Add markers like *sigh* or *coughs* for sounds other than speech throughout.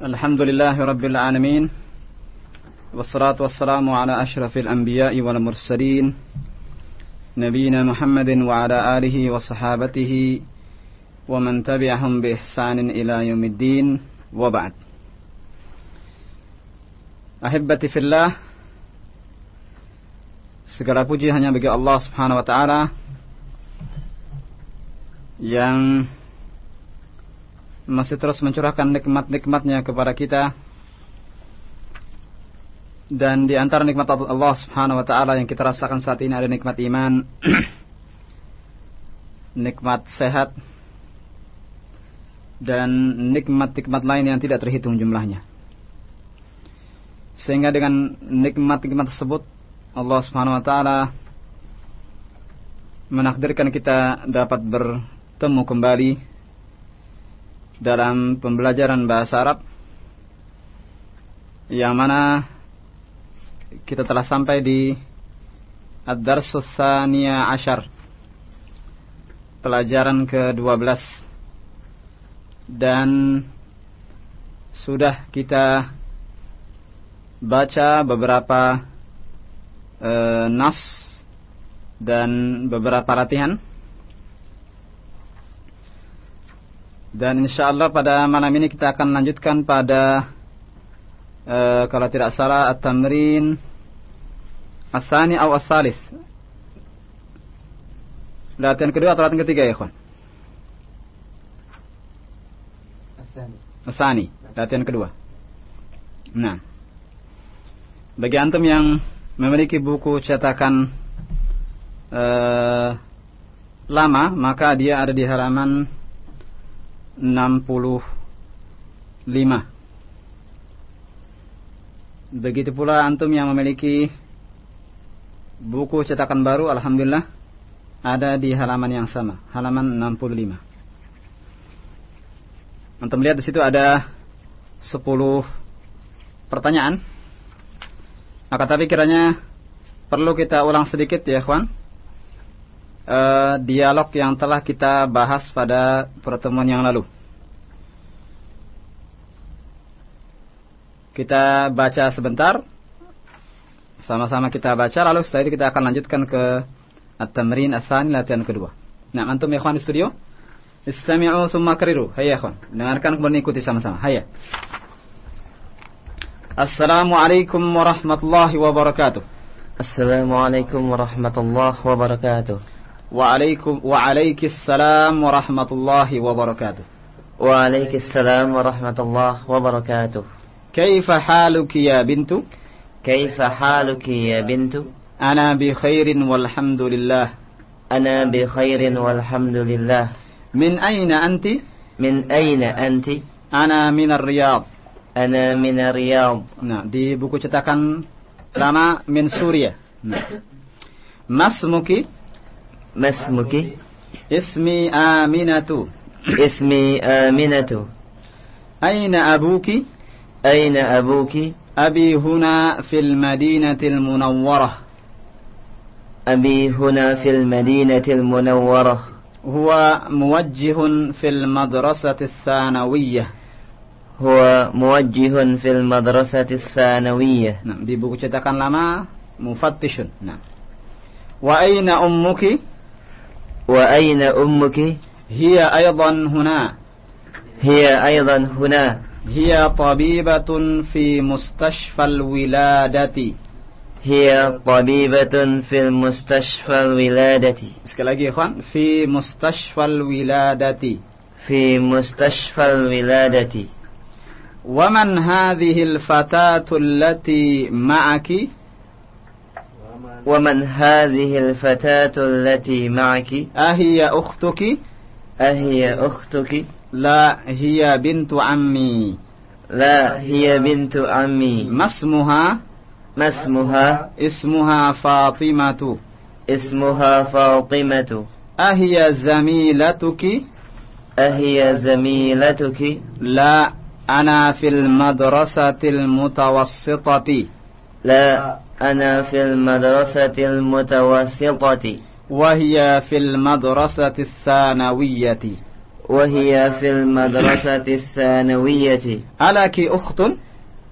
الحمد لله رب العالمين والصلاة والسلام على أشرف الأنبياء والمرسلين نبينا محمد وعلى آله وصحابته ومن تبعهم بإحسان إلى يوم الدين وبعد. Ahibati fillah Segala puji hanya bagi Allah subhanahu wa ta'ala Yang Masih terus mencurahkan nikmat-nikmatnya kepada kita. Dan di antara nikmat Allah subhanahu wa ta'ala Yang kita rasakan saat ini ada nikmat iman *clears throat* Nikmat sehat Dan nikmat-nikmat lain yang tidak terhitung jumlahnya. Sehingga dengan nikmat-nikmat tersebut Allah Subhanahu wa taala menakdirkan kita dapat bertemu kembali dalam pembelajaran bahasa Arab yang mana kita telah sampai di Ad-Darsus Ashar pelajaran ke-12 dan sudah kita baca beberapa uh, nas dan beberapa latihan. Dan insya Allah pada malam ini kita akan lanjutkan pada uh, kalau tidak salah at-tamrin asani atau as-salis. Latihan kedua atau latihan ketiga ya, kawan? Asani. Latihan kedua. Nah. Bagi antum yang memiliki buku cetakan uh, lama, maka dia ada di halaman 65. Begitu pula antum yang memiliki buku cetakan baru, alhamdulillah ada di halaman yang sama, halaman 65. Antum lihat di situ ada 10 pertanyaan maka tapi kiranya perlu kita ulang sedikit ya kawan. Eh, dialog yang telah kita bahas pada pertemuan yang lalu. Kita baca sebentar. Sama-sama kita baca lalu setelah itu kita akan lanjutkan ke at-tamrin ats-tsani latihan kedua. Nah, antum ikhwan di studio, istami'u tsumma kariru. Hayya ikhwan. Dengarkan kemudian ikuti sama-sama. Hayya. Assalamualaikum warahmatullahi wabarakatuh. Assalamualaikum warahmatullahi wabarakatuh. وعليكم وعليك السلام ورحمة الله وبركاته. وعليك السلام ورحمة الله وبركاته. كيف حالك يا بنت؟ كيف حالك يا بنت؟ أنا بخير والحمد لله. أنا بخير والحمد لله. من أين أنت؟ من أين أنت؟ أنا من الرياض. Ana min Riyadh. Nah, di buku cetakan lama min Suria. Nah. ما اسمك؟ اسمي آمنة اسمي آمنة أين أبوك؟ أين أبوك؟ أبي هنا في المدينة المنورة أبي هنا في المدينة المنورة هو موجه في المدرسة الثانوية هو موجه في المدرسة الثانوية نعم دي بوجتكن لما مفتش نعم وأين أمك؟ وأين أمك؟ هي أيضا هنا. هي أيضا هنا. هي طبيبة في مستشفى الولادة. هي طبيبة في المستشفى الولادة. sekali lagi في مستشفى الولادة. في مستشفى الولادة. ومن هذه الفتاة التي معك؟ ومن هذه الفتاة التي معك؟ أهي أختك؟ أهي أختك. لا هي بنت عمي. لا هي بنت عمي. ما اسمها؟ ما اسمها؟ اسمها فاطمة. اسمها فاطمة. أهي زميلتك؟ أهي زميلتك. لا أنا في المدرسة المتوسطة. لا أنا في المدرسة المتوسطة. وهي في المدرسة الثانوية. وهي في المدرسة الثانوية. ألك أخت؟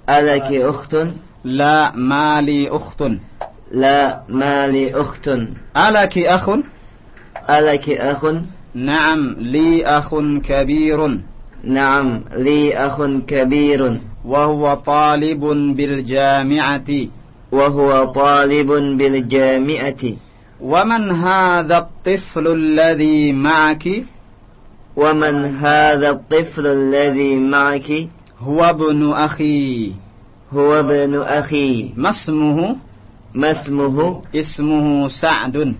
ألك أخت؟ لا ما لي أخت. لا ما لي أخت. ألك أخ؟ ألك أخ؟ نعم لي أخ كبير. نعم لي أخ كبير. وهو طالب بالجامعة. وهو طالب بالجامعة. ومن هذا الطفل الذي معك؟ ومن هذا الطفل الذي معك؟ هو ابن أخي. هو ابن أخي. ما اسمه؟ ما اسمه؟ اسمه سعد.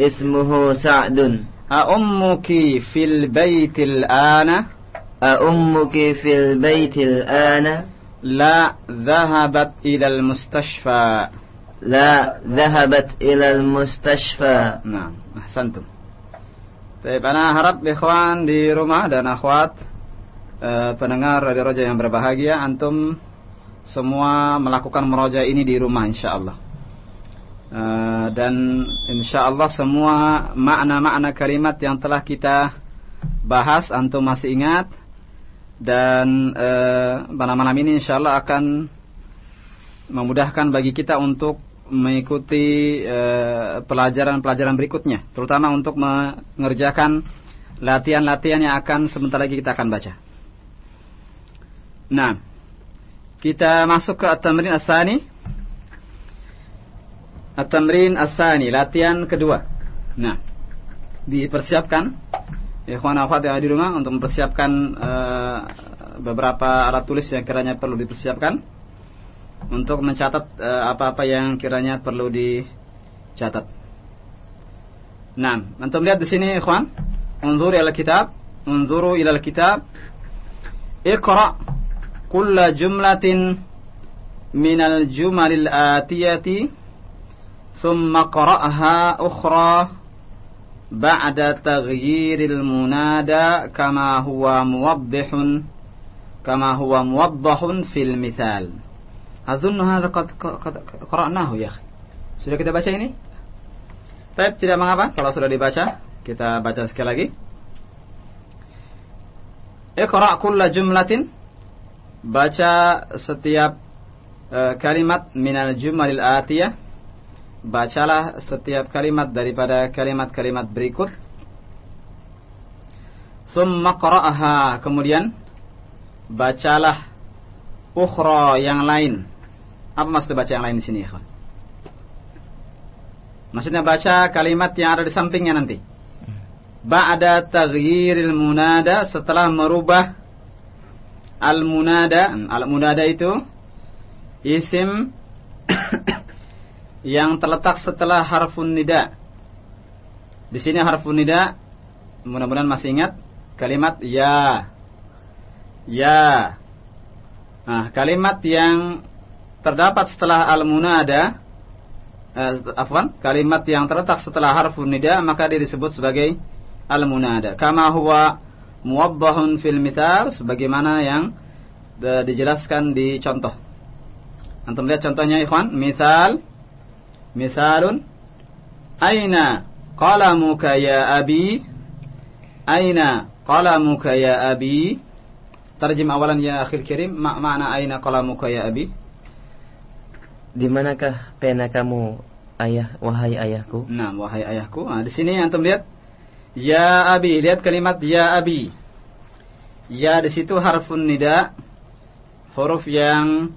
اسمه سعد. أأمك في البيت الآن؟ أأمك في البيت الآن؟ لا ذهبت إلى المستشفى لا ذهبت إلى المستشفى Nah, ahsantum. Baik, ana harap ikhwan di rumah dan akhwat eh, pendengar Radio Roja yang berbahagia antum semua melakukan meroja ini di rumah insyaallah. Eh, dan insyaallah semua makna-makna kalimat yang telah kita bahas antum masih ingat dan eh, pada malam ini insyaallah akan memudahkan bagi kita untuk mengikuti eh, pelajaran-pelajaran berikutnya, terutama untuk mengerjakan latihan-latihan yang akan sebentar lagi kita akan baca. Nah, kita masuk ke at-tamrin as-sani. At-tamrin as-sani, latihan kedua. Nah, dipersiapkan ikhwan akhwat yang di rumah untuk mempersiapkan eh, beberapa alat tulis yang kiranya perlu dipersiapkan untuk mencatat eh, apa-apa yang kiranya perlu dicatat. Nah, antum lihat di sini ikhwan, unzuru ila kitab, unzuru ila kitab. Iqra kulla jumlatin min al-jumal al-atiyati thumma qara'ha ukhra ba'da taghyiril munada kama huwa muwaddihun kama huwa muwaddahun fil mithal. Azunnu hadha ya kita baca ini? Tidak mengapa kalau sudah dibaca, kita baca sekali lagi. Iqra' kulla jumlatin. Baca setiap eh, kalimat minal jumalil atiyah Bacalah setiap kalimat daripada kalimat-kalimat berikut. Thumma qara'aha. Kemudian bacalah ukhra yang lain. Apa maksud baca yang lain di sini, ya Maksudnya baca kalimat yang ada di sampingnya nanti. Ba'da taghyiril munada setelah merubah al-munada. Al-munada itu isim yang terletak setelah harfun nida. Di sini harfun nida mudah-mudahan masih ingat kalimat ya. Ya. Nah, kalimat yang terdapat setelah al-munada eh, afwan, kalimat yang terletak setelah harfun nida maka dia disebut sebagai al-munada. Kama huwa muwaddahun fil mithal sebagaimana yang de, dijelaskan di contoh. Antum lihat contohnya ikhwan, misal misalun aina qalamuka ya abi aina qalamuka ya abi Tarjim awalan ya akhir kirim ma makna aina qalamuka ya abi Di manakah pena kamu ayah wahai ayahku? Nah, wahai ayahku. Nah, di sini antum lihat ya abi, lihat kalimat ya abi. Ya di situ harfun nida, huruf yang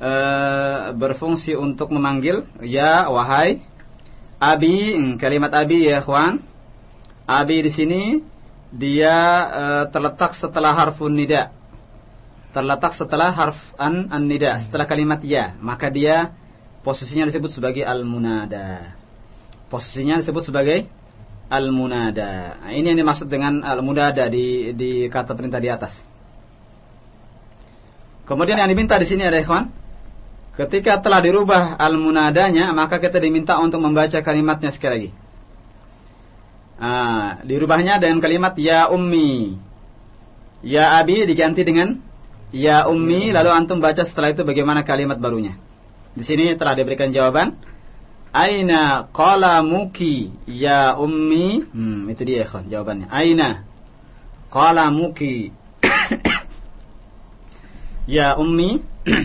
e, berfungsi untuk memanggil ya wahai. Abi, kalimat abi ya kawan. Abi di sini dia e, terletak setelah harfun nida. Terletak setelah harf an an nida setelah kalimat ya. Maka dia posisinya disebut sebagai al munada posisinya disebut sebagai al munada nah, ini yang dimaksud dengan al munada di di kata perintah di atas. Kemudian yang diminta di sini ada ikhwan ketika telah dirubah al munadanya maka kita diminta untuk membaca kalimatnya sekali lagi nah, dirubahnya dengan kalimat ya ummi ya abi diganti dengan Ya ummi, lalu antum baca setelah itu bagaimana kalimat barunya. Di sini telah diberikan jawaban. Aina qalamuki ya ummi? Hmm, itu dia ikhwan jawabannya. Aina qalamuki *coughs* ya ummi *coughs*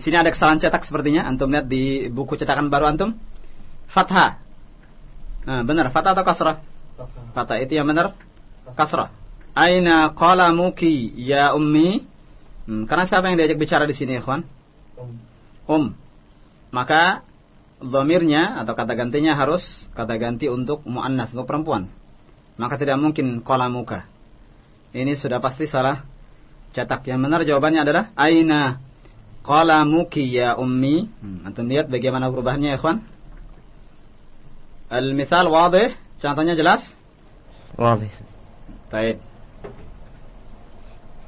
di sini ada kesalahan cetak sepertinya. Antum lihat di buku cetakan baru antum. Fathah. Nah, benar. Fathah atau kasrah? Fathah. Itu yang benar? Kasrah. Aina qalamuki ya ummi? Hmm, karena siapa yang diajak bicara di sini ikhwan? Um. Maka Domirnya atau kata gantinya harus kata ganti untuk mu'annas, untuk perempuan. Maka tidak mungkin muka. Ini sudah pasti salah cetak. Yang benar jawabannya adalah Aina qalamuki ya ummi. Hmm, antum lihat bagaimana perubahannya ya ikhwan. Al-misal wadih, contohnya jelas? Wadih. Baik.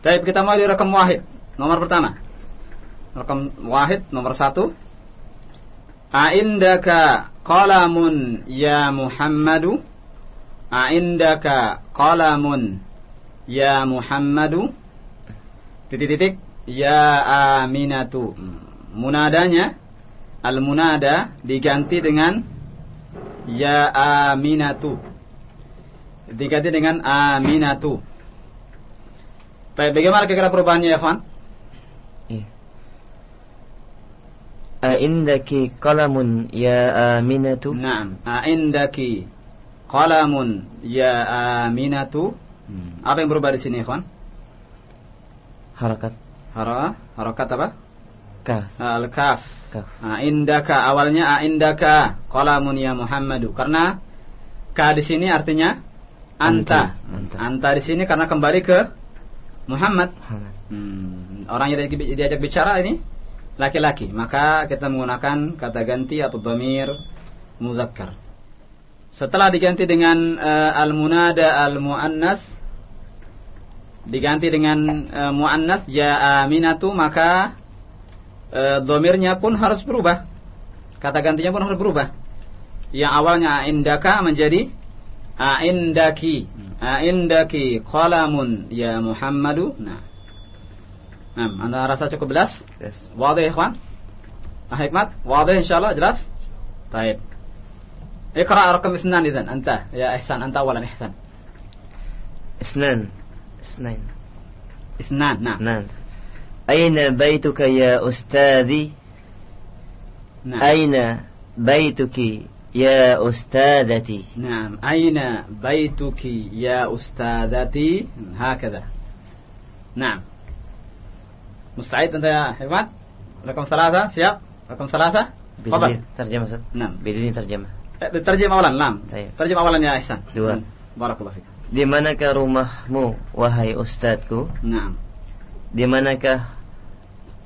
Baik, kita mulai di rekam wahid. Nomor pertama. Rekam wahid nomor satu. Aindaka qalamun ya Muhammadu? Aindaka qalamun ya Muhammadu? Titik-titik ya Aminatu. Munadanya al-munada diganti dengan ya Aminatu. Diganti dengan Aminatu. Baik, bagaimana kira-kira perubahannya ya, Khan? Aindaki qalamun ya Aminatu? Naam. Aindaki qalamun ya Aminatu? Hmm. Apa yang berubah di sini, ikhwan? Harakat. Hara, harakat apa? Kaf. Al-kaf. Kaf. Aindaka awalnya aindaka qalamun ya Muhammadu. Karena ka di sini artinya anta. Anta, anta. anta di sini karena kembali ke Muhammad. Muhammad. Hmm. Orang yang diajak bicara ini laki-laki, maka kita menggunakan kata ganti atau domir muzakkar. Setelah diganti dengan uh, al-munada al-muannas diganti dengan eh, e, muannas ya aminatu maka e, domirnya pun harus berubah. Kata gantinya pun harus berubah. Yang awalnya indaka menjadi aindaki. Hmm. Aindaki qalamun ya Muhammadu. Nah. Nah, anda rasa cukup jelas? Yes. Wadah ikhwan? Ah, hikmat? Wadah insyaallah jelas? Baik. Iqra rakam isnan izan anta ya ihsan anta awalan ihsan. Isnan. اثنين اثنان نعم اثنان أين بيتك يا أستاذي نعم. أين بيتك يا أستاذتي نعم أين بيتك يا أستاذتي هكذا نعم مستعد أنت يا حكمت رقم ثلاثة سياق رقم ثلاثة تفضل ترجمة أستاذ نعم بدون ترجمة ترجمة أولا نعم طيب. ترجمة أولا يا إحسان dua Barakallahu fiik di manakah rumahmu wahai ustadku? Naam. Di manakah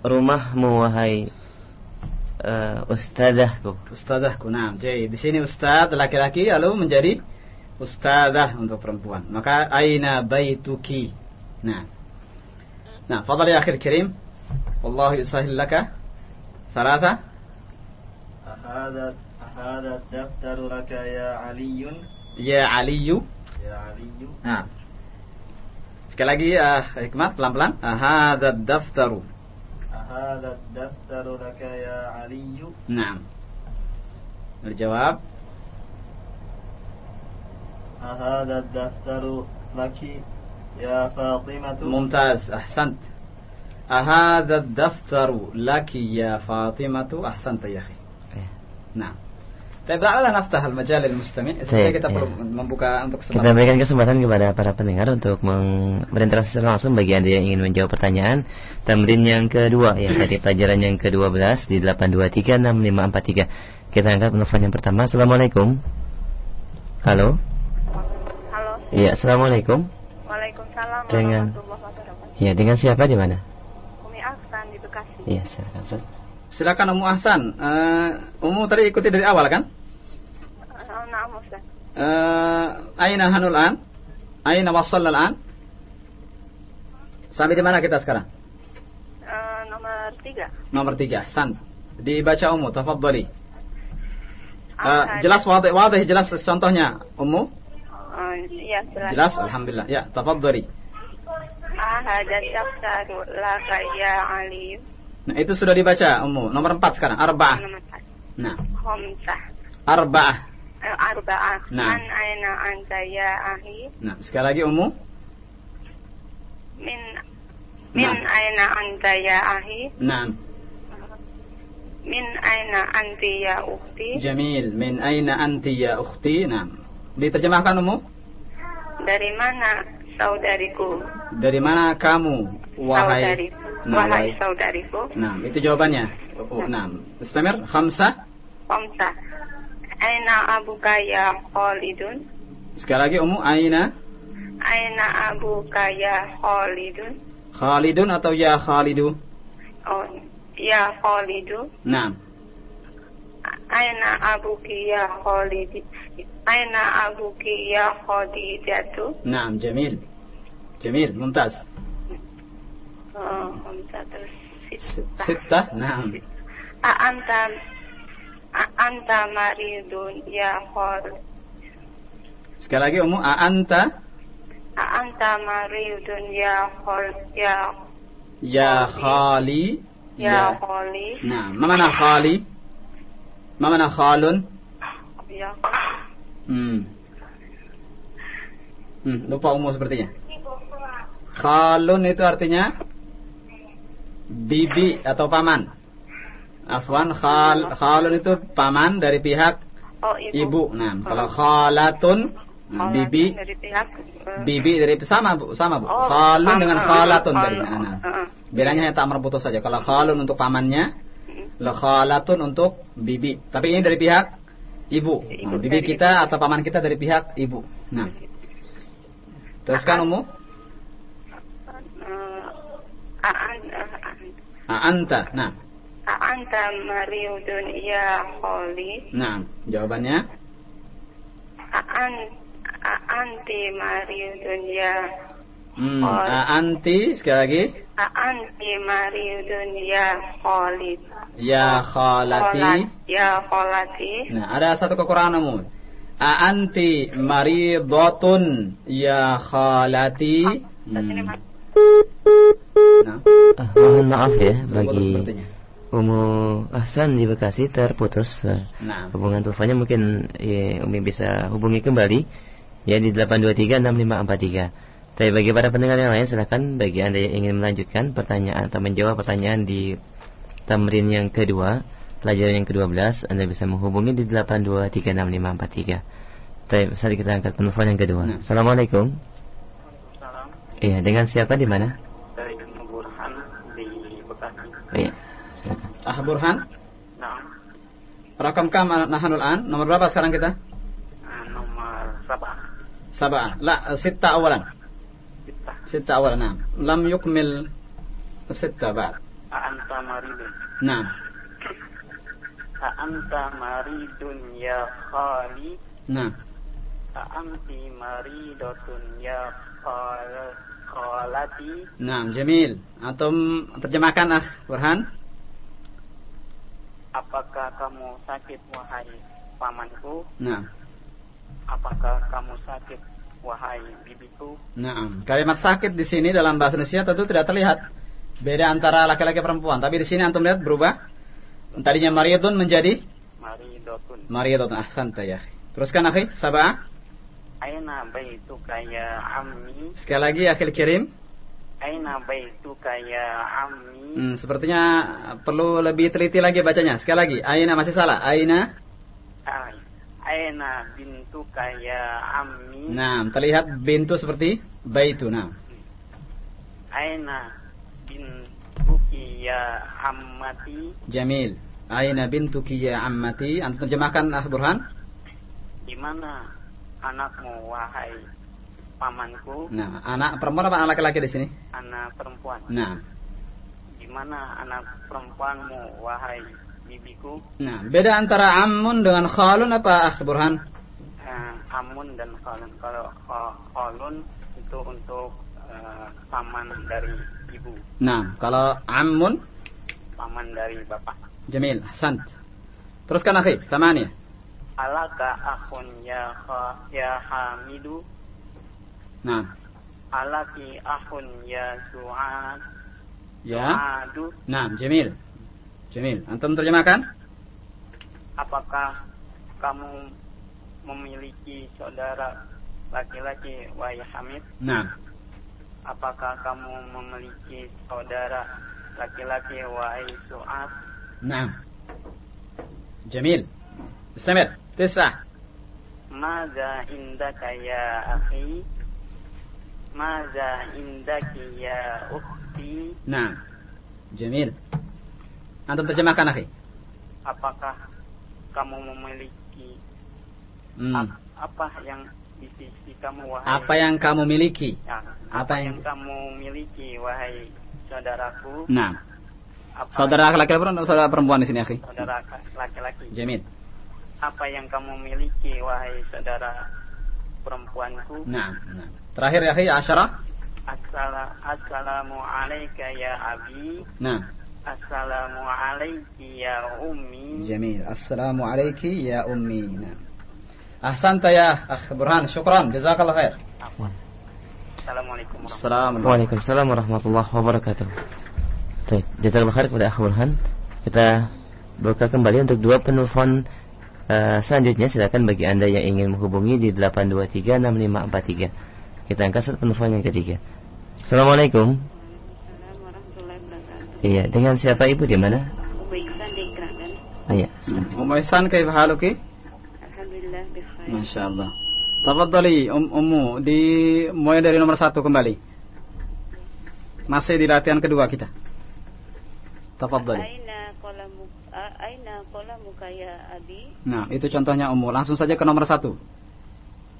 rumahmu wahai eh, uh, ustadahku? Ustadahku, naam. Jadi di sini ustad laki-laki lalu menjadi ustadah untuk perempuan. Maka aina baituki. Nah. Nah, fadhal ya akhir kirim. Allah yusahil laka. Thalatha. Ahadat, ahadat daftaru laka ya aliyun. Ya aliyu. يا علي نعم Sekali lagi uh, hikmat pelan-pelan. Ahadad daftaru. Ahadad daftaru laka ya Ali. Naam. Berjawab. Ahadad daftaru laki يا فاطمة ممتاز أحسنت أهذا الدفتر لك يا فاطمة أحسنت يا أخي نعم Tapi ala naftah al-majal al-mustami' Sehingga kita perlu membuka untuk kesempatan. Kita berikan kesempatan kepada para pendengar Untuk berinteraksi langsung bagi anda yang ingin menjawab pertanyaan. Tamrin yang kedua yang tadi pelajaran yang ke-12 Di 8236543 Kita angkat penelpon yang pertama. Assalamualaikum. Halo. Halo. Iya, Assalamualaikum. Waalaikumsalam dengan, Ya, dengan siapa di mana? Umi Ahsan di Bekasi. Iya, silakan. Silakan Umu Ahsan. Uh, Umu tadi ikuti dari awal kan? Uh, nah. Uh, aina hanul an? Aina wasal an? Sampai di mana kita sekarang? Uh, nomor tiga. Nomor tiga. San. Dibaca Umu, tafadhali. Uh, jelas wadih, wadih jelas contohnya Umu? Oh, iya, jelas. Jelas, alhamdulillah. Ya, tafadhali. Ahada daftaru laka ya Ali. Nah, itu sudah dibaca, Ummu. Nomor 4 sekarang, arba'ah. Nomor 4. Nah. Khamsah. Arba'ah. Eh, arba'ah. Nah. Man aina anta ya ahi? Nah, sekali lagi Ummu. min min Nah. aina anta ya ahi Naam. min aina anti ya ukti Jamil. Min aina anti ya ukhti? Naam. Diterjemahkan Ummu? dari mana saudariku Dari mana kamu wahai Nah, wahai saudariku Naam, itu jawabannya. Oh, naam. Istamir khamsah. Komsa aina abuka ya Khalidun Sekali lagi Ummu aina aina abuka ya Khalidun Khalidun atau ya Khalidu? oh ya Khalidu Naam. aina abuki ya Khalidi aina abuki ya Khadijatu Naam, jamil. Jamil, mumtaz. Oh, terus sita. Sittah. Naam. anta anta maridun ya Khal Sekali lagi Ummu a anta anta maridun ya Khal ya ya khali ya Khali Naam, ma mana khali? Ma mana khalun? ya Hmm. Hmm, lupa umum sepertinya. Khalun itu artinya bibi atau paman. Afwan, khal khalun itu paman dari pihak oh ibu. Nah, kalau khalatun nah, Khalatun bibi dari pihak eh, bibi dari sama Bu, sama Bu. Oh, Khalun dengan khalatun Oh, tadi. Nah, nah. uh-uh. Bedanya hanya tak putus saja. Kalau khalun untuk pamannya, la khalatun untuk bibi. Tapi ini dari pihak ibu. Ibu Nah, bibi dari- kita atau paman kita dari pihak ibu. Nah, teruskan umum. Eh, aan Ah, anta. Nah, anta mariudun ya Khali nah, jawabannya. aan anti mariudun ya Hmm, Oh. ah, anti sekali lagi. anti mariudun ya Khalid Ya khalati. Ya Kholati Nah, ada satu kekurangan umum. A anti maridatun ya khalati. Hmm. Nah, Ah, mohon maaf ya bagi. Umu Ahsan di Bekasi terputus. eh, Nah, Hubungan teleponnya mungkin ya, Umi bisa hubungi kembali ya di 8236543. Tapi bagi para pendengar yang lain silahkan bagi Anda yang ingin melanjutkan pertanyaan atau menjawab pertanyaan di tamrin yang kedua, pelajaran yang ke-12, Anda bisa menghubungi di 8236543. Tapi saat kita angkat telepon yang kedua. Nah. Assalamualaikum. Iya, dengan siapa di mana? dari Burhan di Bekasi. Iya. silakan. Ah Burhan, Nah, rakam kam nahanul an? Nomor berapa sekarang kita? eh, nomor berapa? Sabah. La, sitta awalan. Kita. Sitta awalan. Nah. Lam yukmil sitta ba'd. Anta maridun. Nah. Anta maridun ya khali. Nah. Anti maridatun ya Nah, jamil. Antum terjemahkan ah Burhan. Apakah kamu sakit wahai pamanku? Nah. Apakah kamu sakit wahai bibiku? Nah, kalimat sakit di sini dalam bahasa Indonesia tentu tidak terlihat beda antara laki-laki perempuan. Tapi di sini antum lihat berubah. Tadinya maridun menjadi Maridatun. maridun. Ahsanta ya. akhi. Teruskan akhi, sabah. Aina baituka ya ammi? Sekali lagi akhil kirim. Aina baituka ya ammi? Hmm, sepertinya perlu lebih teliti lagi bacanya. Sekali lagi, aina masih salah. Aina. Ai. Aina bintuka ya ammi? Nah, terlihat bintu seperti baitu. Nah. Aina bintuki ya ammati? Jamil. Aina bintuki ya ammati. Antum terjemahkan ah Burhan. Di mana anakmu wahai pamanku? Nah, anak perempuan apa anak laki-laki di sini? Anak perempuan. Nah. Di mana anak perempuanmu wahai bibiku? Nah, beda antara ammun dengan khalun apa ah Burhan? Eh, amun dan khalun. Kalau kha- khalun itu untuk eh, paman dari ibu, Nah, kalau ammun paman dari bapak. Jamil, Hasan. Teruskan akhi, tamania Alaka akhun ya kha, ya Hamidu? Nah, Alaki akhun ya Su'ad? ya. Su'adu? Nah, Jamil. Jamil. Antum terjemahkan? Apakah kamu memiliki saudara laki-laki wahai Hamid? Nah, apakah kamu memiliki saudara laki-laki wahai Su'ab? نعم جميل استمر Tisa. Maza indaka ya akhi? Maza indaki ya ukhti? Nah. Jamil. Anda terjemahkan, akhi. Apakah kamu memiliki hmm. apa yang di sisi kamu wahai apa yang kamu miliki ya, apa, apa yang... yang kamu miliki wahai saudaraku nah apa saudara laki-laki perempuan saudara perempuan di sini akhi saudara laki-laki Jamil apa yang kamu miliki wahai saudara perempuanku. Nah, nah. terakhir ya, akhi Asyara. Assalamu alayka ya abi. Nah. Assalamu alayki ya ummi. Jamil. Assalamu alayki ya ummi. Nah. Ahsanta ya akh Burhan, syukran, jazakallah khair. Assalamualaikum warahmatullahi wabarakatuh. Waalaikumsalam warahmatullahi wabarakatuh. Baik, jazakallah khair kepada akh Burhan. Kita buka kembali untuk dua penelpon Eh, selanjutnya silakan bagi Anda yang ingin menghubungi di 8236543. Kita angkat satu penelpon yang ketiga. Assalamualaikum. Iya, dengan siapa Ibu di mana? Ah, iya. Um Aisan kaifa oke? Alhamdulillah Masya Masyaallah. Tafadhali Om Ummu di mulai dari nomor satu kembali. Masih di latihan kedua kita. Tafadhali. Aina eh, kolam yarhamuka abi. Nah, itu contohnya ummu. Langsung saja ke nomor satu.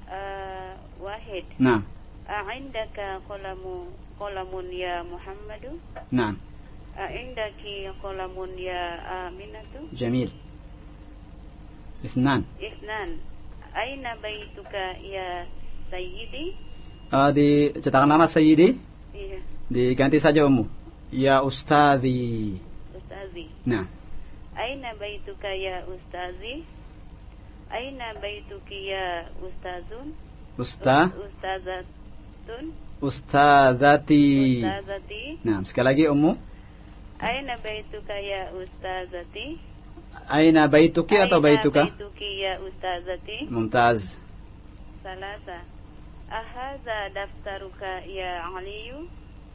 Uh, wahid. Nah. Aindaka kolamu kolamun ya Muhammadu. Nah. Aindaki kolamun ya Aminatu. Jamil. Isnan. Isnan. Aina baituka ya Sayyidi. Uh, di cetakan nama Sayyidi. Iya. Diganti saja ummu. Ya Ustazi. Ustazi. Nah. Aina baituka ya Ustazi? Aina baituki ya Ustazun? Usta Ustazatun? Ustazati Ustazati? nah sekali lagi Ummu Aina baituka ya Ustazati? Aina baituki atau Aina baituka baituki ya Ustazati? Mumtaz Salasa. Ahaza daftaruka ya Aliyu?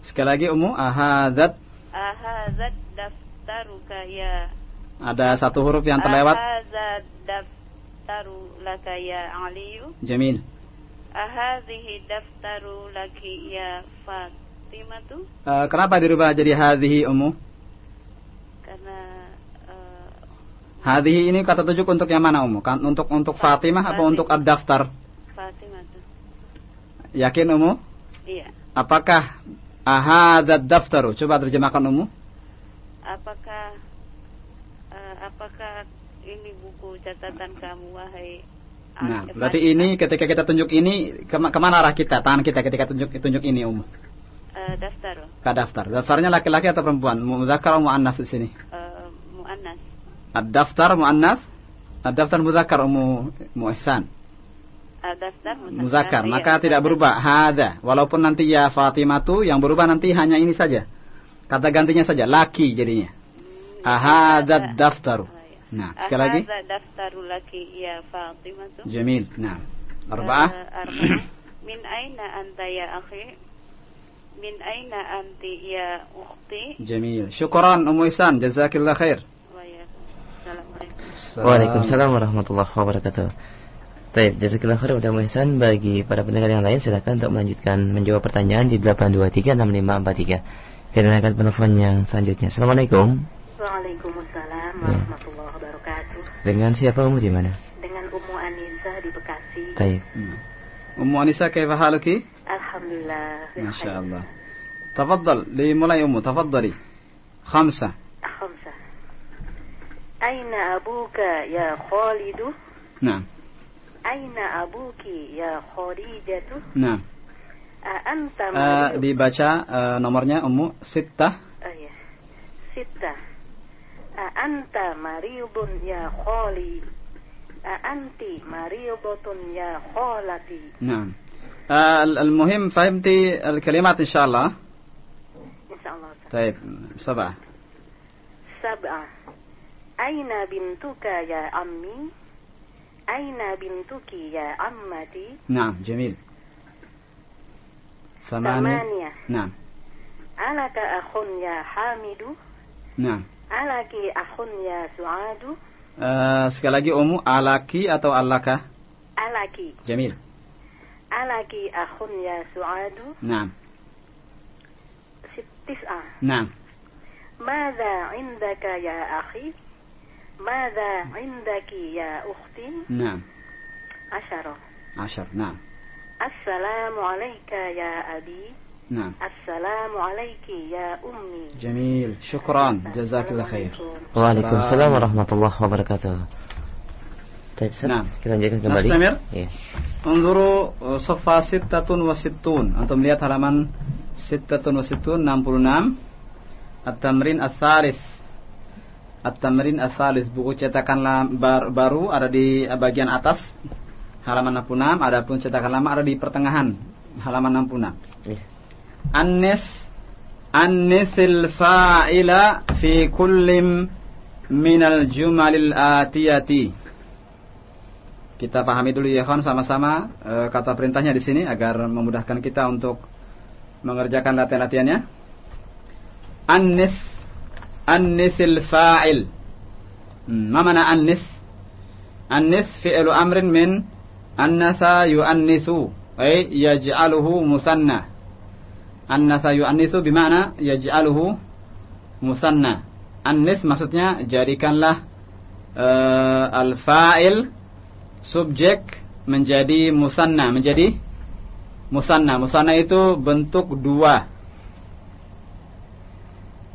sekali lagi Ummu Ahadat Ahazat daftaruka ya ada satu huruf yang terlewat Ahaza daftaru laka ya Aliyu? Jamil Ahadhihi daftaru laki ya Fatimatu? Eh, kenapa dirubah jadi hadhihi ummu? Karena eh, Hadhihi ini kata tunjuk untuk yang mana ummu? Kan untuk untuk Fatimah apa Fatimah. untuk ad-daftar? Fatimatu. Yakin ummu? Iya. Apakah ahadad daftaru? Coba terjemahkan ummu. Eh, apakah ini buku catatan kamu wahai Nah, Ah, berarti Fatimah? ini ketika kita tunjuk ini kema- ke mana arah kita? Tangan kita ketika tunjuk tunjuk ini ummu. Eh, daftar Ke daftar. Daftarnya laki-laki atau perempuan? Muzakkar atau muannas di sini? eh, muannas. Ad-daftar muannas? Ad-daftar muzakkar ummu Muihsan. Eh, daftar Muzakkar, Iya, maka tidak berubah hada. Walaupun nanti ya Fatimatu yang berubah nanti hanya ini saja. Kata gantinya saja laki jadinya. Hmm, Ahadad daftaru. Iya. Nah, sekali lagi. Ya Fatimatu. Jamil. Nah. Arba'ah. Eh, arba'ah. *clears throat* Min aina anta ya akhi? Min aina anti ya ukhti? Jamil. Syukran Ummu Ihsan. Jazakillah khair. Wa ya. Assalamualaikum. Waalaikumsalam warahmatullahi wabarakatuh. Baik, jazakallah khair kepada Muhsan bagi para pendengar yang lain silakan untuk melanjutkan menjawab pertanyaan di 8236543. Kita akan penelpon yang selanjutnya. Assalamualaikum. Waalaikumsalam Ya. warahmatullahi wabarakatuh. Dengan siapa Ummu di mana? Dengan Ummu Anisa di Bekasi. Baik. Hmm. Ummu Anisa kaifa haluki? Alhamdulillah. ما شاء الله تفضل لمولاي أمه تفضلي خمسة خمسة أين أبوك يا خالد؟ نعم أين أبوك يا خديجة؟ نعم أأنت Eh, مريض؟ dibaca eh, nomornya Ummu Sittah آه، يا. ستة أأنت مريض يا خالي؟ أأنت مريضة يا خالتي؟ نعم آه، المهم فهمتي الكلمات إن شاء الله إن شاء الله طيب سبعة سبعة أين بنتك يا أمي؟ أين بنتك يا عمتي؟ نعم جميل Samani. Thamaniyah. Nah. Alaka akhun ya Hamidu. Nah. Alaki ya Suadu. Uh, sekali lagi Umu, alaki atau alaka? Alaki. Jamil. Alaki ahun ya Suadu. Naam. Tis'a. Naam. Mada indaka ya akhi? Mada indaki ya ukhti? Naam. Naam. Assalamu alayka ya abi. Nah. السلام عليك يا أمي Jamil. Syukran. Jazakillah khair. Waalaikumsalam warahmatullahi wabarakatuh. Baik, Ustaz, Nah. kita lanjutkan kembali. Nastamir? Iya. Unzuru uh, Sofa Sittatun wa Sittun. Antum lihat halaman Sittatun wa Sittun 66. At-Tamrin Ats-Tsalits. At-Tamrin Ats-Tsalits buku cetakan lam- bar- baru ada di bagian atas halaman 66, adapun cetakan lama ada di pertengahan halaman 66. Iya. Annis Annisil fa'ila fi kullim minal jumalil atiyati. Kita pahami dulu ya kawan sama-sama eh, kata perintahnya di sini agar memudahkan kita untuk mengerjakan latihan-latihannya. Annis Annisil fa'il. Hmm, ma mana annis? Annis fi'lu amrin min annasa yu'annisu ay yaj'aluhu musanna. Annasa yu'annisu bimana yaj'aluhu musanna. Annis maksudnya jadikanlah eh, al-fa'il subjek menjadi musanna, menjadi musanna. Musanna itu bentuk dua.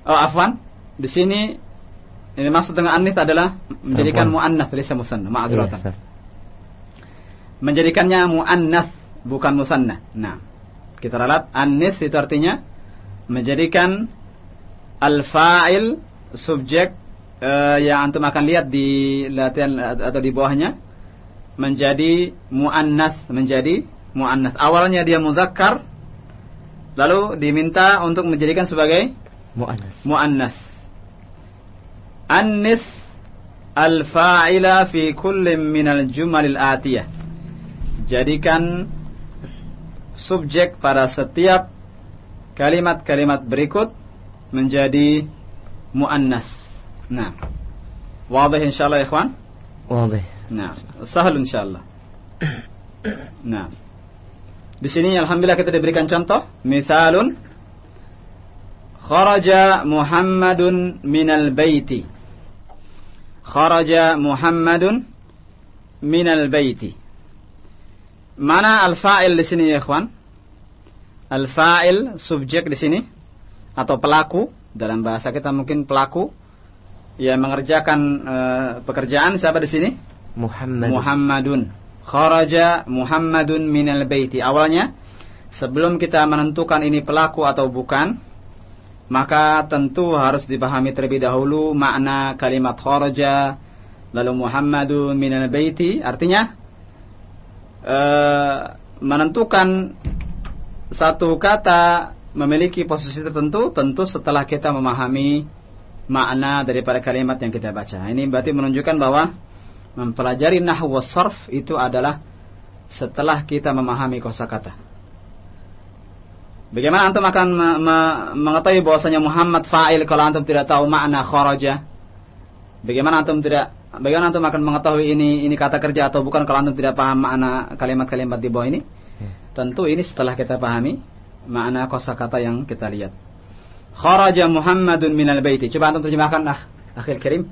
Oh, afwan. Di sini ini maksud dengan annis adalah menjadikan muannas lisa musanna. Iya, Ma'dzuratan. Ustaz. menjadikannya muannas bukan musanna. Nah, kita ralat annis itu artinya menjadikan al-fa'il subjek eh, yang antum akan lihat di latihan atau di bawahnya menjadi muannas, menjadi muannas. Awalnya dia muzakkar lalu diminta untuk menjadikan sebagai Mu'annas. muannas. Annis al-fa'ila fi kulli minal jumalil atiyah. Jadikan subjek pada setiap kalimat-kalimat berikut menjadi muannas. Nah. Wadah insyaallah ya ikhwan? Wadih. Nah, sahal insyaallah. Nah. Di sini alhamdulillah kita diberikan contoh, misalun kharaja Muhammadun minal baiti. Kharaja Muhammadun minal baiti. Mana al-fa'il di sini ya ikhwan? Al-fa'il subjek di sini atau pelaku dalam bahasa kita mungkin pelaku yang mengerjakan eh, pekerjaan siapa di sini? Muhammad. Muhammadun. Kharaja Muhammadun minal baiti. Awalnya sebelum kita menentukan ini pelaku atau bukan, maka tentu harus dipahami terlebih dahulu makna kalimat kharaja lalu Muhammadun minal baiti artinya menentukan satu kata memiliki posisi tertentu tentu setelah kita memahami makna daripada kalimat yang kita baca. Ini berarti menunjukkan bahwa mempelajari nahwu was sarf itu adalah setelah kita memahami kosakata. Bagaimana antum akan me- me- mengetahui bahwasanya Muhammad fa'il kalau antum tidak tahu makna kharaja? Bagaimana antum tidak bagaimana antum akan mengetahui ini ini kata kerja atau bukan kalau antum tidak paham makna kalimat-kalimat di bawah ini? Ya. Tentu ini setelah kita pahami makna kosakata yang kita lihat. Kharaja Muhammadun minal baiti. Coba antum terjemahkan ah, akhir kirim.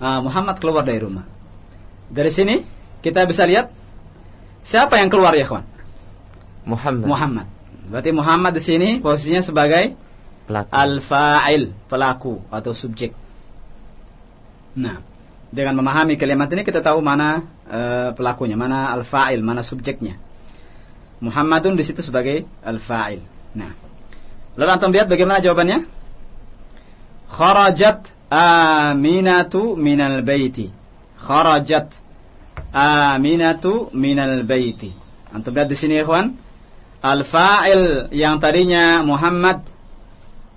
Ah, Muhammad keluar dari rumah. Dari sini kita bisa lihat siapa yang keluar ya, kawan? Muhammad. Muhammad. Berarti Muhammad di sini posisinya sebagai Pelaku. al-fa'il, pelaku atau subjek. Nah, dengan memahami kalimat ini kita tahu mana eh, pelakunya, mana al-fa'il, mana subjeknya. Muhammadun di situ sebagai al-fa'il. Nah, lalu antum lihat bagaimana jawabannya? Kharajat Aminatu minal baiti. Kharajat Aminatu minal baiti. Antum lihat di sini kawan. Al-fa'il yang tadinya Muhammad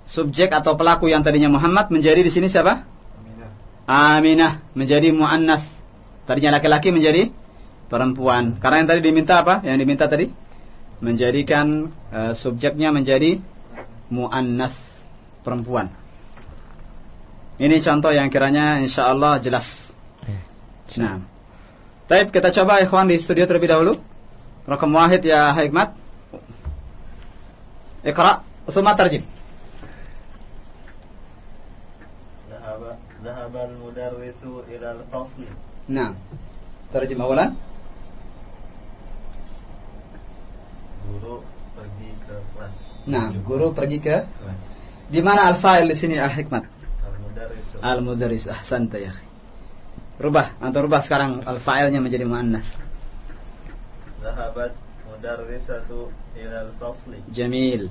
subjek atau pelaku yang tadinya Muhammad menjadi di sini siapa? Aminah. Aminah menjadi muannas. Tadinya laki-laki menjadi perempuan. Karena yang tadi diminta apa? Yang diminta tadi menjadikan uh, subjeknya menjadi muannas perempuan. Ini contoh yang kiranya insya Allah jelas. Iya. Nah. Baik, kita coba ikhwan di studio terlebih dahulu. Rakam wahid ya hikmat. Iqra, semua tarjim. ذهب ذهب المدرس إلى الفصل نعم. ترجم أولا. guru pergi ke kelas Nah, guru pergi ke kelas di mana al-fa'il di sini al-hikmat? al-mudarris Al-mudarris ahsanta ya akhi. Rubah, antum rubah sekarang al-fa'ilnya menjadi muannas. ذهبت مدرسة إلى الفصل Jamil.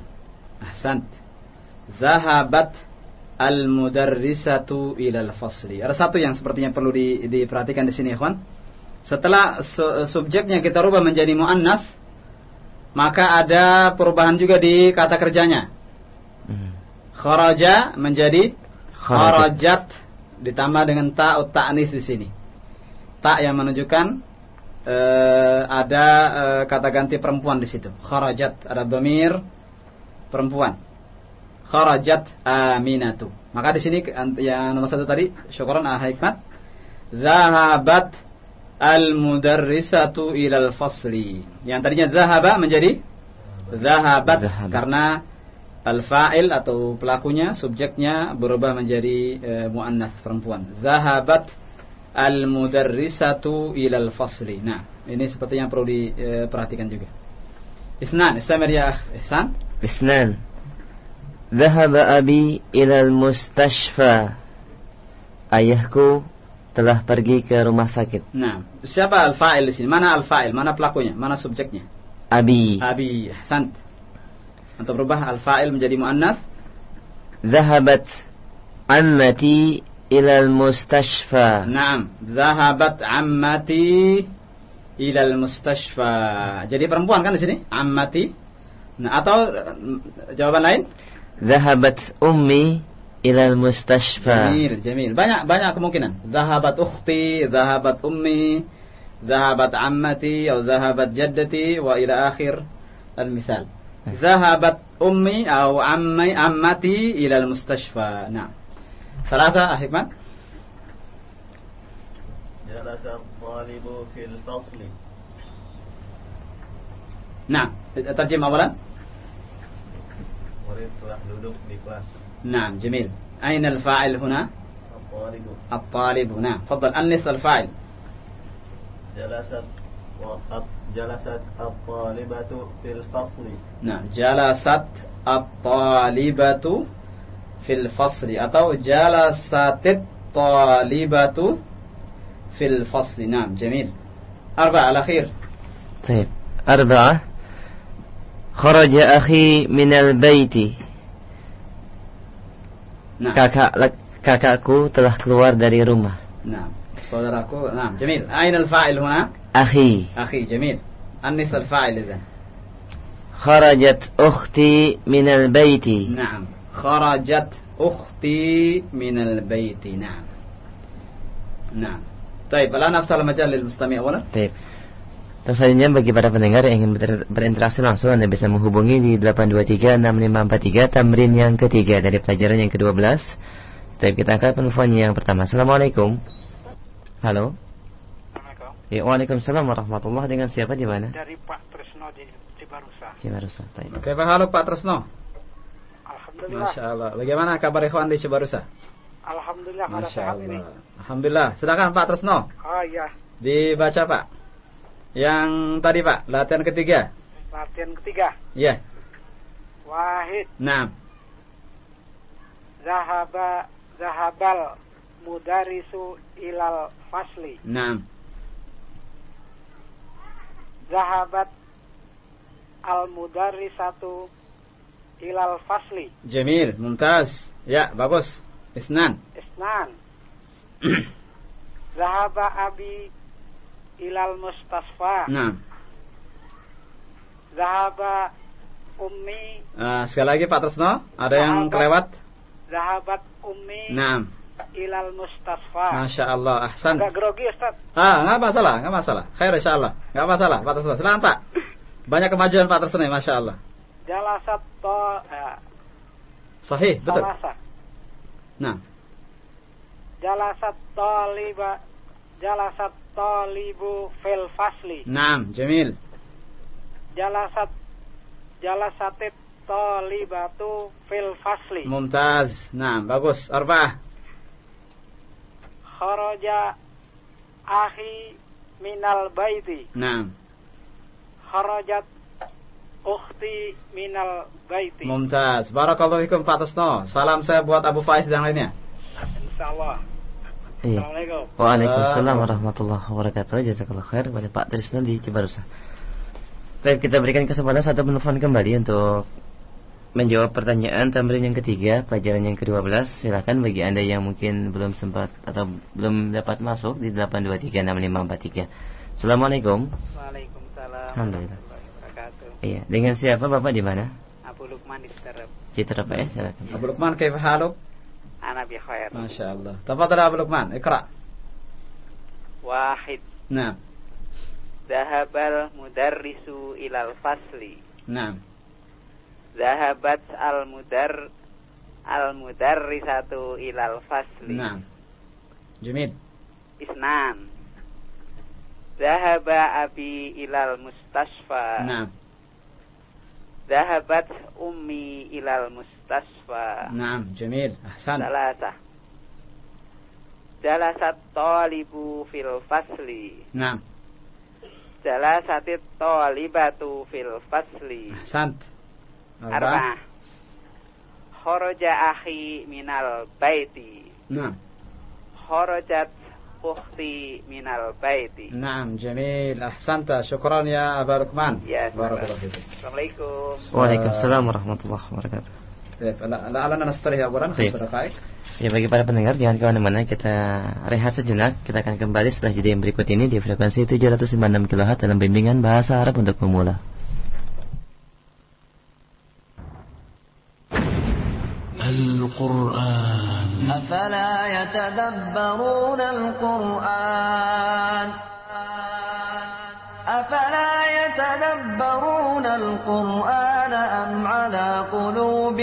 Ahsant. Zahabat al-mudarrisatu ilal fasli. Ada satu yang sepertinya perlu di- diperhatikan di sini, ikhwan. Setelah su- subjeknya kita rubah menjadi muannas, maka ada perubahan juga di kata kerjanya. Hmm. Kharaja menjadi Kharajat. ditambah dengan ta ta'nis di sini. Ta yang menunjukkan eh, ada eh, kata ganti perempuan di situ. Kharajat ada domir perempuan kharajat aminatu. Maka di sini yang nomor satu tadi syukuran ah hikmat zahabat al mudarrisatu ilal fasli. Yang tadinya zahaba menjadi zahabat Zahab. karena al fa'il atau pelakunya subjeknya berubah menjadi eh, e, muannas perempuan. Zahabat al mudarrisatu ilal fasli. Nah, ini seperti yang perlu diperhatikan eh, e, juga. Isnan, istamir ya Ihsan. Isnan. Zahaba abi ilal mustashfa. Ayahku telah pergi ke rumah sakit. Nah, siapa al-fa'il di sini? Mana al-fa'il? Mana pelakunya? Mana subjeknya? Abi. Abi, sant. Untuk berubah al-fa'il menjadi muannas. Zahabat ammati ilal mustashfa. Naam, zahabat ammati ilal mustashfa. Jadi perempuan kan di sini? Ammati. Nah, atau eh, jawaban lain? ذهبت أمي إلى المستشفى. جميل جميل. banyak banyak kemungkinan ذهبت أختي ذهبت أمي ذهبت عمتي أو ذهبت جدتي وإلى آخر المثال. ذهبت أمي أو عمي عمتي إلى المستشفى. نعم. ثلاثة أحكمة جلس الطالب في الفصل. نعم. ترجم أولا. murid telah duduk di kelas نعم جميل أين الفاعل هنا الطالب الطالب نعم تفضل أنس الفاعل جلست وقد جلست الطالبة في الفصل نعم جلست الطالبة في الفصل أو جلست الطالبة في الفصل نعم جميل أربعة الأخير طيب أربعة خرج أخي من البيت. نعم. kakak kakakku telah keluar dari rumah نعم. صدركو نعم جميل. أين الفاعل هنا؟ أخي. أخي جميل. أنس الفاعل إذن. خرجت أختي من البيت. نعم. خرجت أختي من البيت. نعم. نعم. طيب الآن أفتح المجال للمستمع أولا. Baik. Terus selanjutnya bagi para pendengar yang ingin ber- berinteraksi langsung Anda bisa menghubungi di 8236543 tamrin yang ketiga dari pelajaran yang ke-12. Tapi kita angkat penelpon yang pertama. Assalamualaikum. Halo. Assalamualaikum. Ya, Waalaikumsalam warahmatullahi Dengan siapa di mana? Dari Pak Tresno di Cibarusa. Cimarusa. Baik. Oke, Pak Halo Pak Tresno Alhamdulillah. Masya Allah Bagaimana kabar ikhwan di Cibarusa? Alhamdulillah Masya sehat ini. Allah Alhamdulillah Silakan Pak Tresno Oh iya, Dibaca Pak Yang tadi Pak Latihan ketiga latihan ketiga. Ya Wahid Nah zahaba zahabal mudarisu ilal fasli. Nah Zahabat al mudarisatu ilal fasli. Jamil Mumtaz Ya bagus Isnan Isnan. *clears throat* Zahaba abi ilal mustasfa. Nah Zahaba ummi Ah, Sekali lagi Pak Tresno Ada yang Sahabat. kelewat zahabat ummi Nah ilal mustasfa. Masya Allah, ahsan. Agak grogi Ustaz. Ah, nggak masalah, nggak masalah. Khair insya Allah. Nggak masalah, Pak Tersebut. Silakan Pak. Banyak kemajuan Pak Tersebut, Masya Allah. Jalasat to eh, Sahih, betul. salasa. Nah, Jalasat taliba Jalasat talibu fil fasli. naam, jamil. Jalasat Jalasatit talibatu fil fasli. Mumtaz. Naam, bagus. Arba'ah. Kharaja akhi minal baiti. Naam. Kharajat ukhti minal baiti. Mumtaz. Barakallahu fikum Pak. Salam saya buat Abu Faiz dan lainnya. Insyaallah. Iya. Assalamualaikum. Waalaikumsalam warahmatullahi wabarakatuh. Jazakallah khair kepada Pak Trisno di Cibarusah. Baik, kita berikan kesempatan satu penelpon kembali untuk menjawab pertanyaan tamrin yang ketiga, pelajaran yang ke-12. Silakan bagi Anda yang mungkin belum sempat atau belum dapat masuk di 8236543. Assalamualaikum. Waalaikumsalam. Alhamdulillah. Iya, dengan siapa Bapak di mana? Abu Lukman di Citerep. Citra Pak ya, silakan. Abu Lukman, haluk? Ana bi khair. Masya Allah. Tafadhal Abu Lukman, ikra. Wahid. Naam. Zahabal mudarrisu ilal fasli. Naam. Zahabat al mudar al mudarrisatu ilal fasli. Naam. Jamil. Isnan. Zahaba abi ilal mustasfa. Naam. Zahabat ummi ilal mustasfa. Naam, jamil. Ahsan. Salasah. Jalasat talibu fil fasli. Naam. Jalasatit talibatu fil fasli. Ahsant. Arba'ah. Kharaja akhi minal baiti. Naam. Kharajat ukhti minal baiti. Naam, jamil. Ahsanta. Syukran ya Abu Lukman. Ya, Barakallahu fikum. Assalamualaikum. Waalaikumsalam warahmatullahi wabarakatuh. طيب الآن نستريح أولا طيب. خمس دقائق Ya bagi para pendengar jangan kemana-mana kita rehat sejenak kita akan kembali setelah jeda yang berikut ini di frekuensi 756 kHz dalam bimbingan bahasa Arab untuk pemula. القرآن أفلا يتدبرون القرآن أفلا يتدبرون القرآن أم على قلوب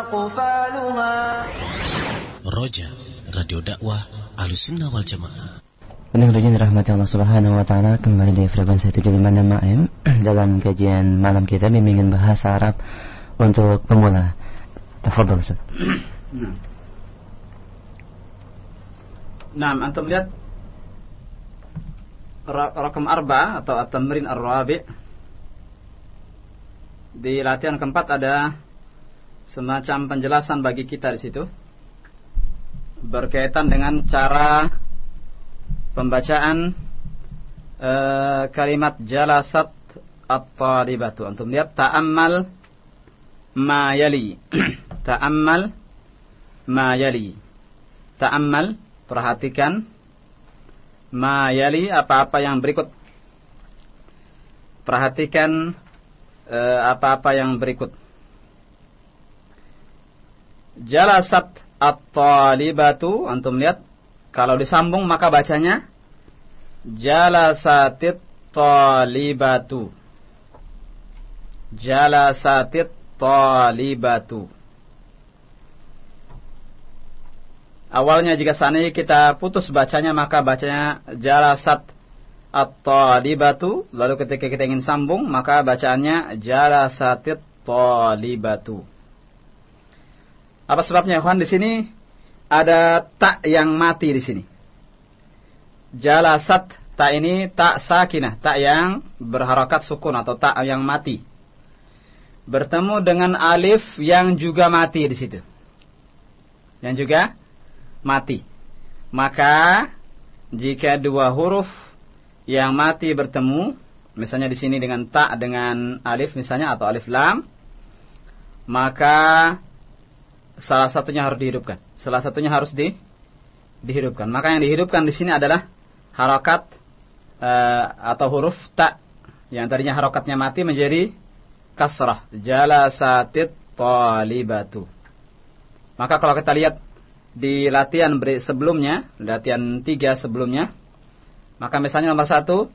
أقفالها Roja, Radio Dakwah Ahlussunnah wal Jamaah. Pendengar yang dirahmati Allah Subhanahu wa taala kembali di frekuensi 756 AM *clears throat* dalam kajian malam kita bimbingan bahasa Arab untuk pemula. Tafadhol Ustaz. *clears throat* نعم نعم أنتم lihat ra- rakam arba atau at-tamrin ar-rabi di latihan keempat ada semacam penjelasan bagi kita di situ. Berkaitan dengan cara pembacaan eh, kalimat jalasat at-talibatu. Antum lihat ta'ammal ma yali. *clears throat* Ta'ammal ma yali. Ta'ammal perhatikan. Ma yali apa-apa yang berikut. Perhatikan apa-apa yang berikut. Jalasat at-talibatu antum lihat kalau disambung maka bacanya jalasatit talibatu. Jalasatit talibatu. Awalnya jika seandainya kita putus bacanya maka bacanya jalasat at-talibatu lalu ketika kita ingin sambung maka bacaannya jalasatit talibatu. Apa sebabnya Juan di sini ada tak yang mati di sini. Jalasat tak ini tak sakinah, tak yang berharakat sukun atau tak yang mati. Bertemu dengan alif yang juga mati di situ. Yang juga mati. Maka jika dua huruf yang mati bertemu, misalnya di sini dengan tak dengan alif misalnya atau alif lam, maka salah satunya harus dihidupkan. Salah satunya harus di dihidupkan. Maka yang dihidupkan di sini adalah harokat eh, atau huruf tak yang tadinya harokatnya mati menjadi kasrah. Jalasatit talibatu. Maka kalau kita lihat di latihan sebelumnya, latihan tiga sebelumnya. Maka misalnya nomor satu,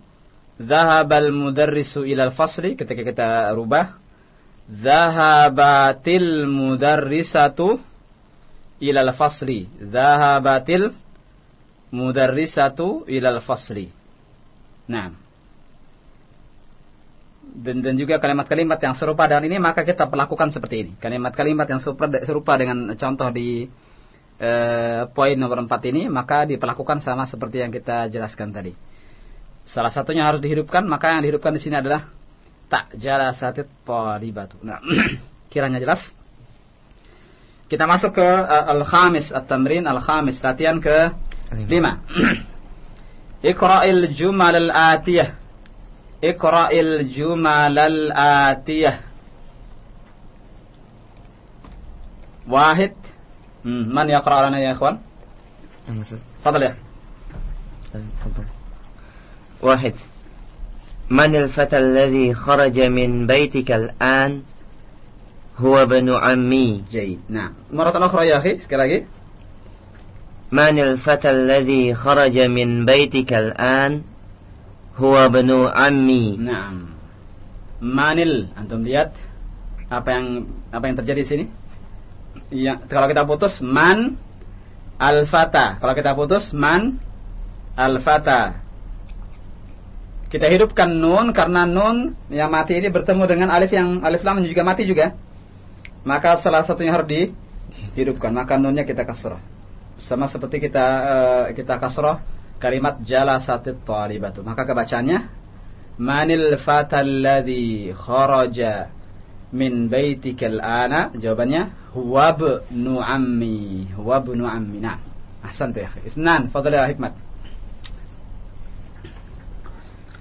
Zahabal mudarrisu ilal fasli ketika kita rubah. Zahabatil mudarrisatu ilal fasli. Zahabatil mudarrisatu ilal fasli. Nah. Dan, dan juga kalimat-kalimat yang serupa dengan ini maka kita perlakukan seperti ini. Kalimat-kalimat yang serupa, serupa dengan contoh di eh, poin nomor 4 ini maka diperlakukan sama seperti yang kita jelaskan tadi. Salah satunya harus dihidupkan, maka yang dihidupkan di sini adalah tak jalasatit talibatu. Nah, *clears throat* kiranya jelas. Kita masuk ke uh, al-khamis at-tamrin al-khamis latihan ke 5. *clears throat* Iqra'il jumal al-atiyah. Iqra'il jumal al-atiyah. Wahid. Hmm, man yaqra' lana ya ikhwan? Fadal ya. تفضل واحد من الفتى الذي خرج من بيتك الآن هو ابن عمي جيد نعم مرة أخرى يا أخي sekali lagi من الفتى الذي خرج من بيتك الآن هو ابن عمي Naam. Manil, antum lihat apa yang apa yang terjadi di sini? Ya, kalau kita putus man al-fata. Kalau kita putus man al-fata. Kita hidupkan nun karena nun yang mati ini bertemu dengan alif yang alif lam juga mati juga. Maka salah satunya harus dihidupkan. Maka nunnya kita kasrah. Sama seperti kita eh, kita kasrah kalimat jalasatit talibatu. Maka kebacaannya manil fata alladhi kharaja min baitikal ana Jawabannya huwa ibnu ammi, huwa ibnu ammi. Nah, ahsanta ya akhi. Ithnan, fadhal ya hikmat.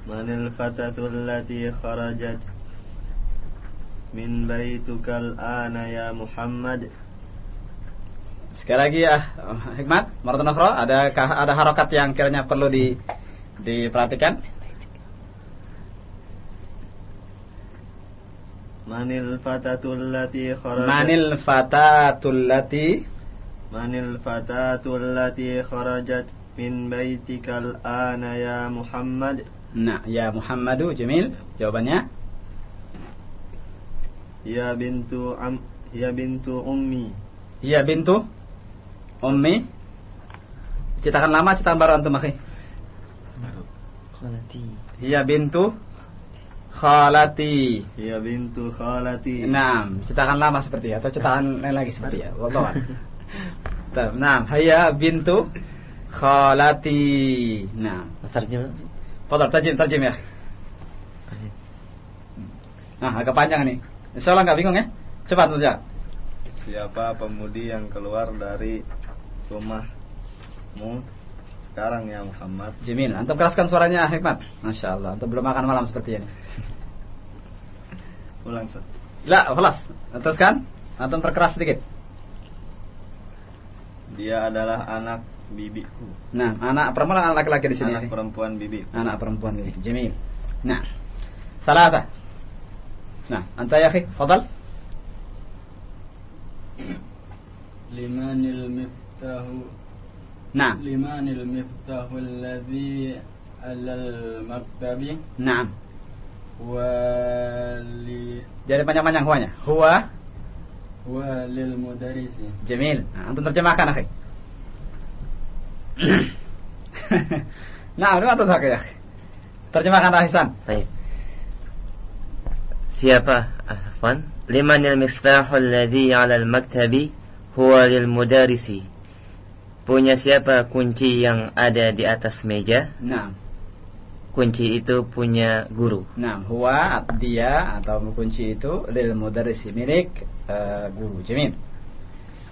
Man al-fatatu allati kharajat min baitikal ana ya Muhammad? Sekali lagi ya hikmat, maratun akhra ada ada harokat yang kiranya perlu di diperhatikan. Manil fatatul lati kharajat Manil fatatul lati. Manil fatatul lati kharajat min baitikal ana ya Muhammad. Nah, ya Muhammadu jemil jawabannya? Ya bintu am, ya bintu ummi. Ya bintu ummi. Cetakan lama cetakan baru antum akhi. Baru. Ya bintu khalati. Ya bintu khalati. Naam, cetakan lama seperti ya atau cetakan lain lagi seperti ya. Wallahu *laughs* Naam, hayya bintu khalati. Naam. Tarjim. Fadal tarjim tarjim ya. Hmm. Nah, agak panjang ini, Insyaallah enggak bingung ya. Cepat saja. Siapa pemudi yang keluar dari rumahmu sekarang ya Muhammad. Jamil, antum keraskan suaranya Hikmat. Masya Allah, antum belum makan malam seperti ini. Ulang, set. Lah, kelas. Teruskan. Antum terkeras sedikit. Dia adalah anak bibiku. Nah, anak perempuan anak laki-laki di sini. Anak perempuan bibi. Anak perempuan bibi. Jamil. Nah. salah tak? Nah, anta ya akhi, fadal. Limanil miftahu Nah. لمن المفتاح الذي على المكتب Naam. ولي Jadi panjang-panjang huanya. Huwa وللمدرس jamil. Nah, antum terjemahkan akhi. nah, ini antum akhi ya. akhi. Terjemahkan Rahisan. Baik. Siapa? Afwan. Liman al-miftahu alladhi 'ala al-maktabi huwa lil mudarisi. Punya siapa kunci yang ada di atas meja? Nah, Kunci itu punya guru. nah, huwa dia atau kunci itu lil mudarrisi milik eh, guru. Jamil.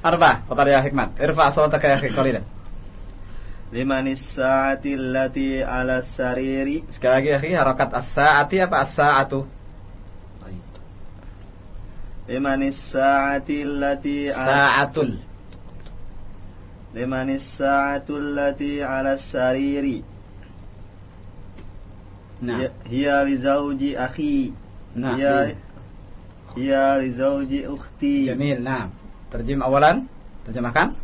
Arba, fadal ya hikmat. Irfa sawtaka ya akhi qalilan. liman as-sa'ati allati 'ala sariri Sekali lagi ya akhi, harakat as-sa'ati apa as-sa'atu? liman as-sa'ati allati 'ala Sa'atul. 'Ala sariri Nah. hiya- hiya li zawji akhi Nah, hiya hiya li zawji ukhti Jamil, nah. Terjem awalan, terjemahkan.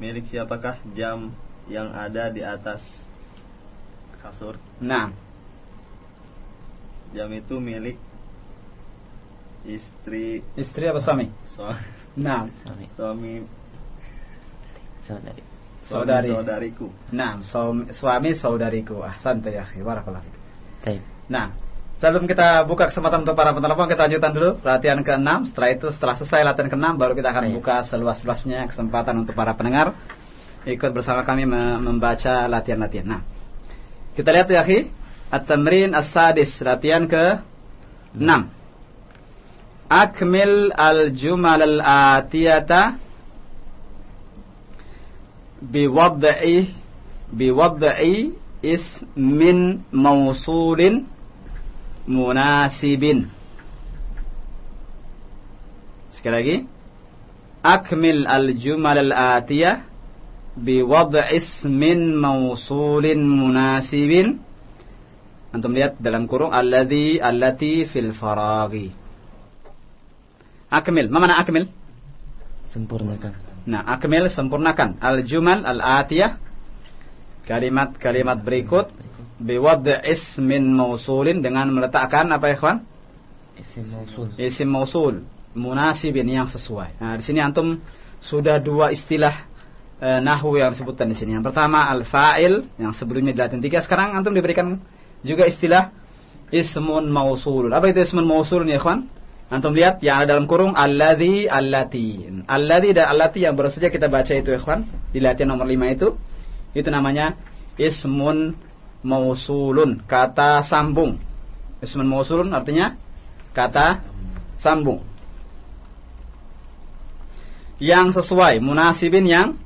Milik siapakah jam yang ada di atas kasur? Nah, Jam itu milik istri istri apa suami? suami Nah, Suami. suami Saudari. Saudari. saudariku. nah, suami, suami saudariku. Ah, santai ya, barakallahu fiik. Baik. Nah, sebelum kita buka kesempatan untuk para penelpon, kita lanjutkan dulu latihan ke-6. Setelah itu, setelah selesai latihan ke-6, baru kita akan Baik. buka seluas-luasnya kesempatan untuk para pendengar ikut bersama kami me- membaca latihan-latihan. Nah, kita lihat ya, akhi. At-tamrin as-sadis, latihan ke-6. Akmil al-jumal al-atiyata biwadda'i biwadda'i ismin mausulin munasibin. Sekali lagi. Akmil al-jumal al-atiyah biwadda ismin mausulin munasibin. Antum lihat dalam kurung alladhi allati fil faraghi. Akmil. Ma mana akmil? Sempurnakan. Nah, akmil sempurnakan al-jumal al-atiyah kalimat-kalimat berikut biwadda ismin mausulin dengan meletakkan apa ya, ikhwan? Isim mausul. Isim mausul munasibin yang sesuai. Nah, di sini antum sudah dua istilah eh, nahwu yang disebutkan di sini. Yang pertama al-fa'il yang sebelumnya di latihan tiga. Sekarang antum diberikan juga istilah ismun mausul. Apa itu ismun mausul ya, ikhwan? Antum lihat yang ada dalam kurung alladzi allati. Alladzi dan allati yang baru saja kita baca itu ikhwan di latihan nomor 5 itu itu namanya ismun mausulun, kata sambung. Ismun mausulun artinya kata sambung. Yang sesuai, munasibin yang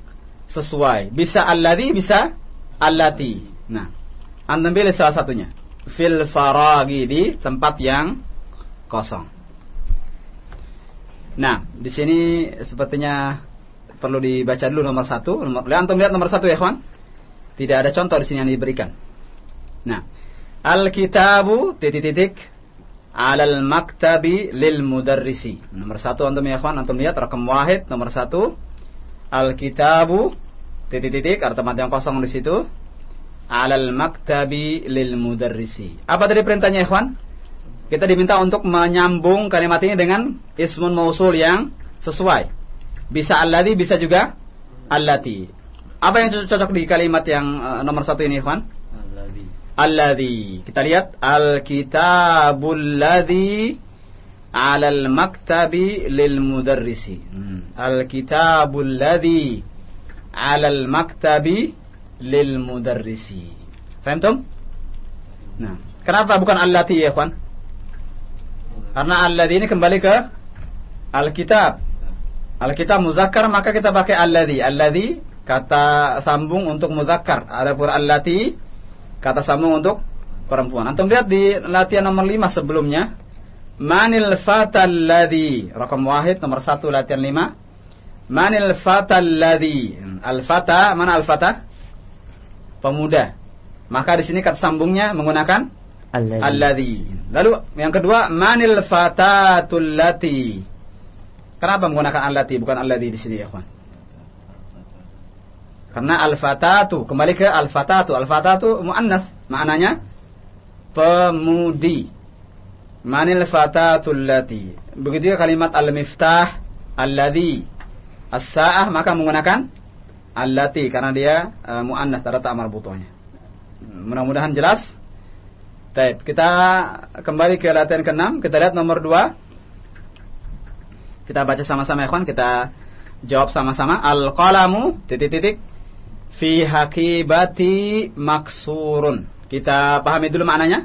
sesuai. Bisa alladzi, bisa allati. Nah, antum pilih salah satunya. Fil faragi di tempat yang kosong. Nah, di sini sepertinya perlu dibaca dulu nomor satu. Nomor, antum lihat nomor satu ya, kawan. Tidak ada contoh di sini yang diberikan. Nah, al-kitabu titik-titik alal maktabi lil mudarrisi. Nomor satu antum ya, kawan. Antum lihat rakam wahid nomor satu. Al-kitabu titik-titik ada tempat yang kosong di situ. Alal maktabi lil mudarrisi. Apa tadi perintahnya, ya, kawan? Kita diminta untuk menyambung kalimat ini dengan ismun mausul yang sesuai. Bisa alladhi, bisa juga allati. Apa yang cocok di kalimat yang eh, nomor satu ini, ikhwan? Alladhi. Alladhi. Kita lihat al-kitabul ladzi 'alal maktabi lil mudarrisi. Hmm. Al-kitabul ladzi 'alal maktabi lil mudarrisi. Faham Nah, kenapa bukan allati ya, ikhwan? Karena alladhi ini kembali ke Alkitab. Alkitab muzakkar maka kita pakai alladhi. Alladhi kata sambung untuk muzakkar. Adapun allati kata sambung untuk perempuan. Antum lihat di latihan nomor 5 sebelumnya. Manil fatal ladhi. Rakam wahid nomor 1 latihan 5. Manil fatal ladhi. Al-fata, mana al-fata? Pemuda. Maka di sini kata sambungnya menggunakan Alladhi. Lalu yang kedua, manil fatatul lati. Kenapa menggunakan allati bukan alladhi di sini ya, kawan? Karena al-fatatu, kembali ke al-fatatu. Al-fatatu muannas, maknanya pemudi. Manil fatatul lati. Begitu juga kalimat al-miftah alladhi. As-sa'ah maka menggunakan allati karena dia uh, muannas terletak marbutohnya. Mudah-mudahan jelas. Baik, kita kembali ke latihan ke-6. Kita lihat nomor 2. Kita baca sama-sama ya, kawan. Kita jawab sama-sama. Al-qalamu titik-titik fi hakibati maksurun. Kita pahami dulu maknanya.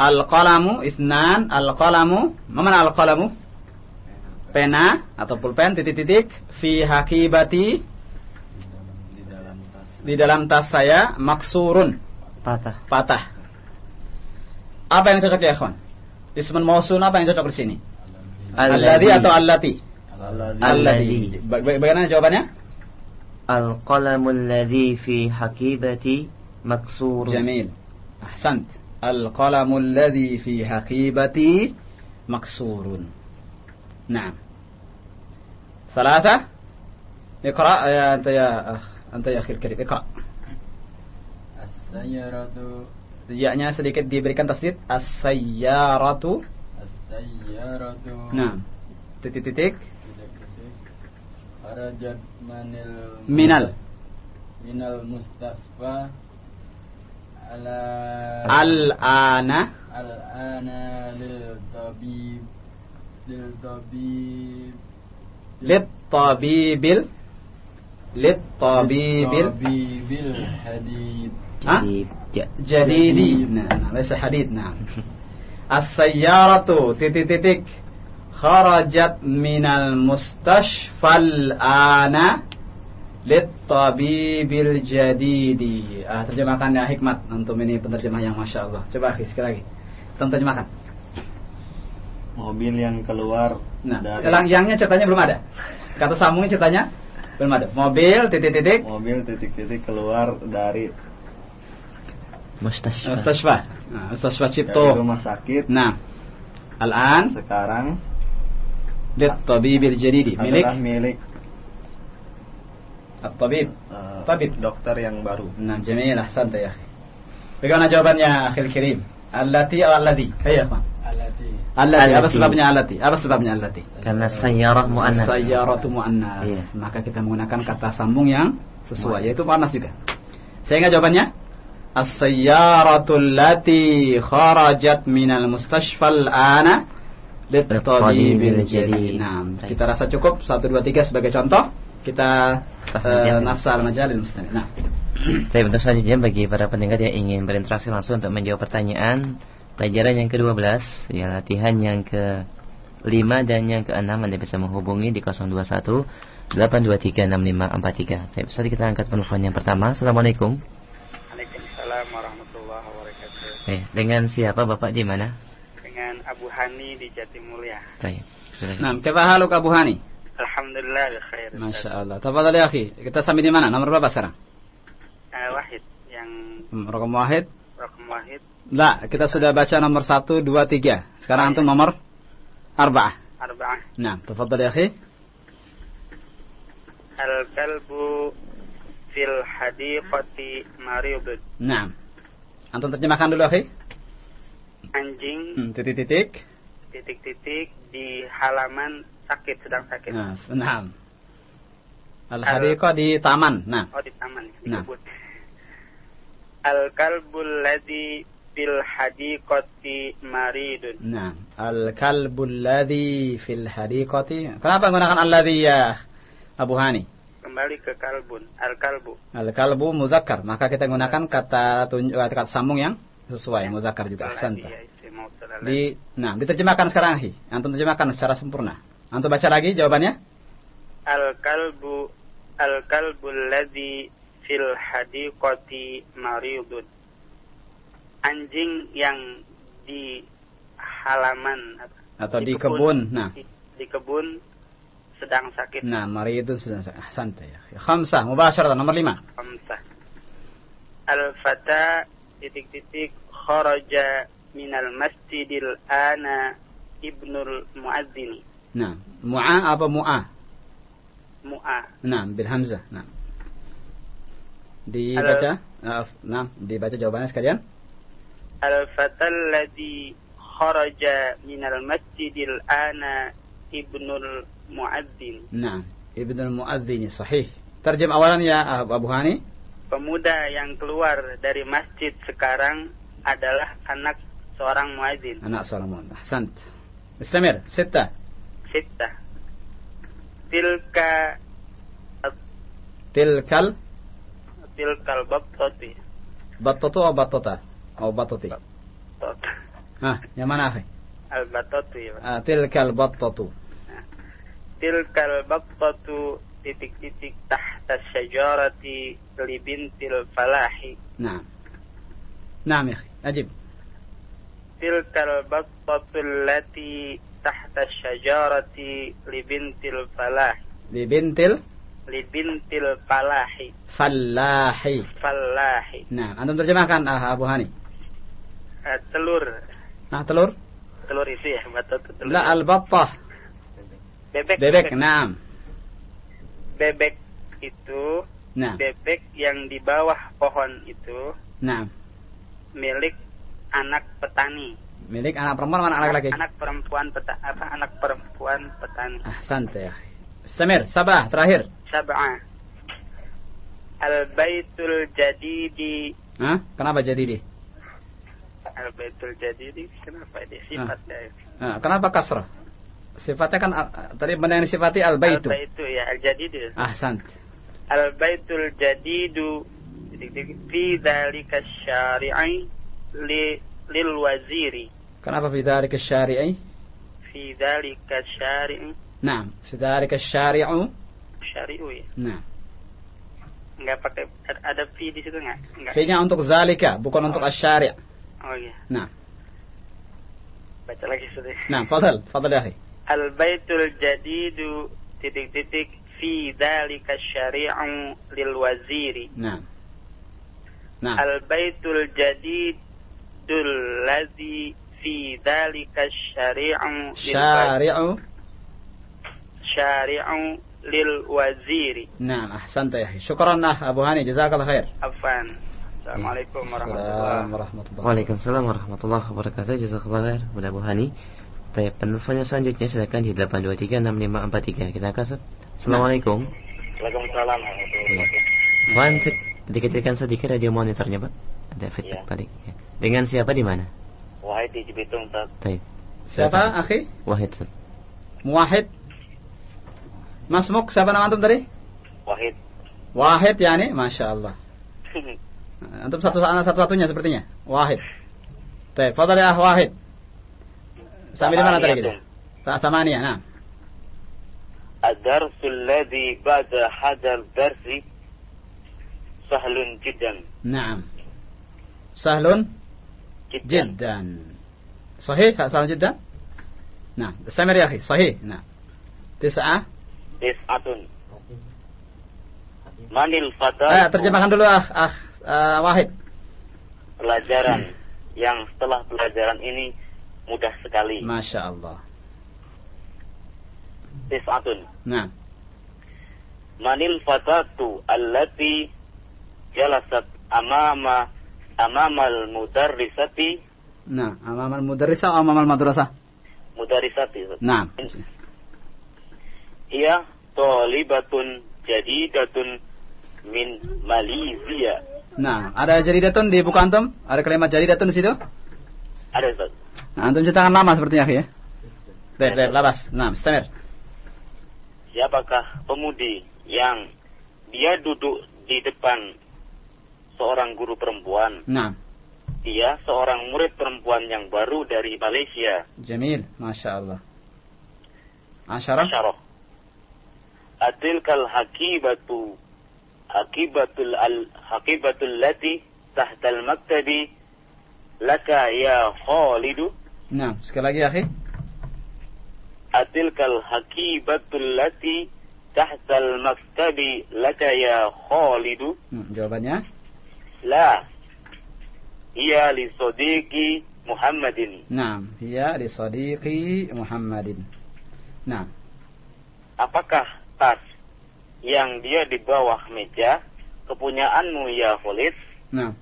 Al-qalamu isnan, al-qalamu, mana al-qalamu? Pena atau pulpen titik-titik fi hakibati tas. di dalam tas saya maksurun, Patah. patah. Apa yang cocok ya, kawan? Ismun mausul apa yang cocok di sini? Alladhi atau allati? Alladhi. Alladhi. Ba- ba- Bagaimana jawabannya? القلم الذي في حقيبتي مكسور جميل أحسنت القلم الذي في حقيبتي مكسور نعم ثلاثة اقرأ يا أنت يا أخ أنت يا أخي الكريم اقرأ As-sayyaratu Ya-nya sedikit diberikan tasdid As-sayyaratu. As-sayyaratu. Nah Titik-titik. Kharajat manil Minal. Minal mustasfa. Ala Al-ana. Al-ana lil tabib Lil tabib Lit-tabibil. Lit-tabibil. Tabibil hadid ها؟ Jadi ja, جديدي نعم ليس حديد نعم السيارة تيتيتيك خرجت من المستشفى الآن للطبيب الجديد ah, terjemahkan ya hikmat antum ini penerjemah yang masya Allah coba akhi sekali lagi Antum terjemahkan Mobil yang keluar nah dari yang yangnya ceritanya belum ada kata sambungnya ceritanya belum ada mobil titik-titik mobil titik-titik keluar dari mustashfa. Mustashfa. Nah, mustashfa cipto. Rumah sakit. Nah al-an. Sekarang. Litabibil jadidi milik. milik. At-tabib. Uh, Tabib. Dokter yang baru. Nah jamil ahsan ya. Bagaimana jawabannya akhir kirim? Allati atau allati? Ayo ikhwan. Allati. Allati. Apa sebabnya allati? Apa sebabnya allati? Karena sayyarah mu'annas. Sayyaratu mu'annas. Iya. Maka kita menggunakan kata sambung yang sesuai Yaitu panas juga. Saya ingat jawabannya? As-sayyaratu allati kharajat minal mustashfal ana Littabibil jadi Nah, kita rasa cukup. 1, 2, 3 sebagai contoh. Kita uh, nafsa al-majalil mustami Nah, Tapi untuk selanjutnya bagi para pendengar yang ingin berinteraksi langsung untuk menjawab pertanyaan pelajaran yang ke-12, ya latihan yang ke-5 dan yang ke-6 Anda bisa menghubungi di 021 823 6543. Tapi saat kita angkat penelpon yang pertama. Assalamualaikum. Waalaikumsalam warahmatullahi wabarakatuh. Eh, dengan siapa Bapak di mana? Dengan Abu Hani di Jatimulya. Baik. nah kaifa haluk Abu Hani? Alhamdulillah khair. Masya Allah Tafadhal ya akhi Kita sampai di mana? Nomor berapa sekarang? Eh, wahid yang Hmm, Rokam wahid rokam wahid Lah, kita sudah baca nomor 1, 2, 3 Sekarang antum nomor Arba'ah arba'ah. Nah, tafadhal ya akhi Al kalbu fil hadiqati maribud. Nah Antum terjemahkan dulu akhi Anjing hmm, Titik-titik titik-titik di halaman sakit sedang sakit. Nah, nah. Al-hadiqah di taman Nah, Oh di taman Nah. Al kalbul ladzi fil hadiqati maridun. nah Al-kalbul ladhi fil hadiqati Kenapa menggunakan alladhi ya Abu Hani? Kembali ke kalbun. Al kalbu. Al-kalbu muzakkar Maka kita gunakan kata tunjuk kata sambung yang sesuai muzakkar juga Ahsanta. Ya, isi mausul alladzi. Di, nah, diterjemahkan sekarang, Hi. Antum terjemahkan secara sempurna. Antum baca lagi jawabannya. Al kalbu al kalbul ladzi fil hadiqati maridun. Anjing yang di halaman Atau di kebun. Nah. di, di kebun sedang sakit. Nah, mari itu sudah santai ya. Khamsah, mubasharatan nomor lima. Khamsah. Al fata titik-titik kharaja minal masjidil ana ibnul muadzini. Nah, mu'a apa mu'a? Mu'a. Nah, bil hamzah. Nah. Dibaca. Nah, nah, dibaca jawabannya sekalian. Al fatal ladzi kharaja minal masjidil ana ibnul muadzin. Nah, ibnul muadzini sahih. Terjem awalan ya Abu Hani. Pemuda yang keluar dari masjid sekarang adalah anak seorang muadzin. Anak seorang muadzin. Ahsant. Istamir. Sitta. Sitta. Tilka Tilkal tilkal battati. battatu atau battata? Atau battati? Tot. Ah, yang mana akhi? Al battatu ya. Pak. Ah, tilkal battatu tilkal baqtatu titik-titik tahta syajarati li bintil falahi. Naam. Naam ya ajib. Tilkal baqtatu allati tahta syajarati li bintil falahi. Li bintil li bintil falahi. Nah, antum terjemahkan ah, Abu Hani. Uh, telur. Nah, telur? Telur isi ya, batu telur. La al-battah. Bebek. Bebek, enam. Bebek itu nah. bebek yang di bawah pohon itu nah. milik anak petani. Milik anak perempuan anak laki Anak perempuan peta, apa anak perempuan petani. Ah, santai. Ya. Samir, Sabah terakhir. Sabah. Al Baitul jadi di Hah? Kenapa jadi di Al Baitul jadi di kenapa di sifat ah. dari. Ah, kenapa kasrah? Sifatnya kan tadi benar yang disifati al Al baitu. baitu ya al jadidu. Ahsant. Al baitul jadidu fi dzalika syari'i li lil waziri Kenapa fi dzalika syari'i? fi dzalika syari'i Naam, fi dzalika syari'u. syari'u ya. Nah, Enggak pakai ada- fi di situ enggak? Enggak. fi-nya untuk zalika, bukan untuk asy-syari'. Oh iya. Nah, Baca lagi sudah. nah, fadal, fadal ya akhi. Al baitul jadidu titik-titik fi dzalika syari'u lil waziri. Nah. Nah, Al baitul jadidul ladzi fi dzalika syari'u syari'u. syari'u lil waziri. Naam, ahsanta ya. Syukran ah Abu Hani, jazakallah khair. Afan. Assalamualaikum warahmatullahi warahmatullahi Waalaikumsalam warahmatullahi wabarakatuh. Jazakallah khair. Mudah Hani. Baik, penelponnya selanjutnya silakan di 8236543. Kita angkat. Assalamualaikum. Waalaikumsalam. Wan, cek dikecilkan sedikit radio monitornya, Pak. Ada feedback Iya. balik. Ya. Dengan siapa di mana? Wahid di Cibitung, Ustaz. Baik. Siapa akhi? Wahid. Muwahid. Masmuk siapa nama antum tadi? Wahid. Wahid yani, masya Allah. *laughs* Antum satu satu satunya sepertinya. Wahid. Baik, fadal ya Wahid. Sampai di mana tadi kita? Tak samania, nah. Ad-darsul ladzi ba'da hadal darsi sahlun jiddan. Naam. Sahlun jiddan. Sahih? Sahlun jiddan? Nah, استمر يا أخي صحيح نعم تسعة Tis'atun. Manil fata eh, terjemahkan dulu ah, ah ah, Wahid pelajaran yang setelah pelajaran ini mudah sekali. Masya Allah Tis'atun. Nah Manil fatatu allati jalasat amama amamal mudarrisati Nah Amamal mudarrisah atau amamal madrasah mudarrisati. Nah Ia tolibatun jadidatun min Malaysia. Nah ada jadidatun di buku antum Ada kalimat jadidatun di situ Ada Ustaz. Nah antum cetakan lama sepertinya ya. Baik, baik, labas Nah, istamir Siapakah pemudi yang dia duduk di depan seorang guru perempuan? Nah. Dia seorang murid perempuan yang baru dari Malaysia. Jamil Masya Allah. Asyarah? Asyarah. Atilkal hakibatu hakibatul al hakibatul lati tahtal maktabi laka ya Khalidu Nah sekali lagi akhi. Atilkal hakibatul lati tahtal maktabi laka ya Khalidu? Hmm, Jawabannya? La hiya li sadiqi Muhammadin. Nah Hiya di sadiqi Muhammadin. Nah. Apakah tas yang dia di bawah meja kepunyaanmu ya Khalid? Nah.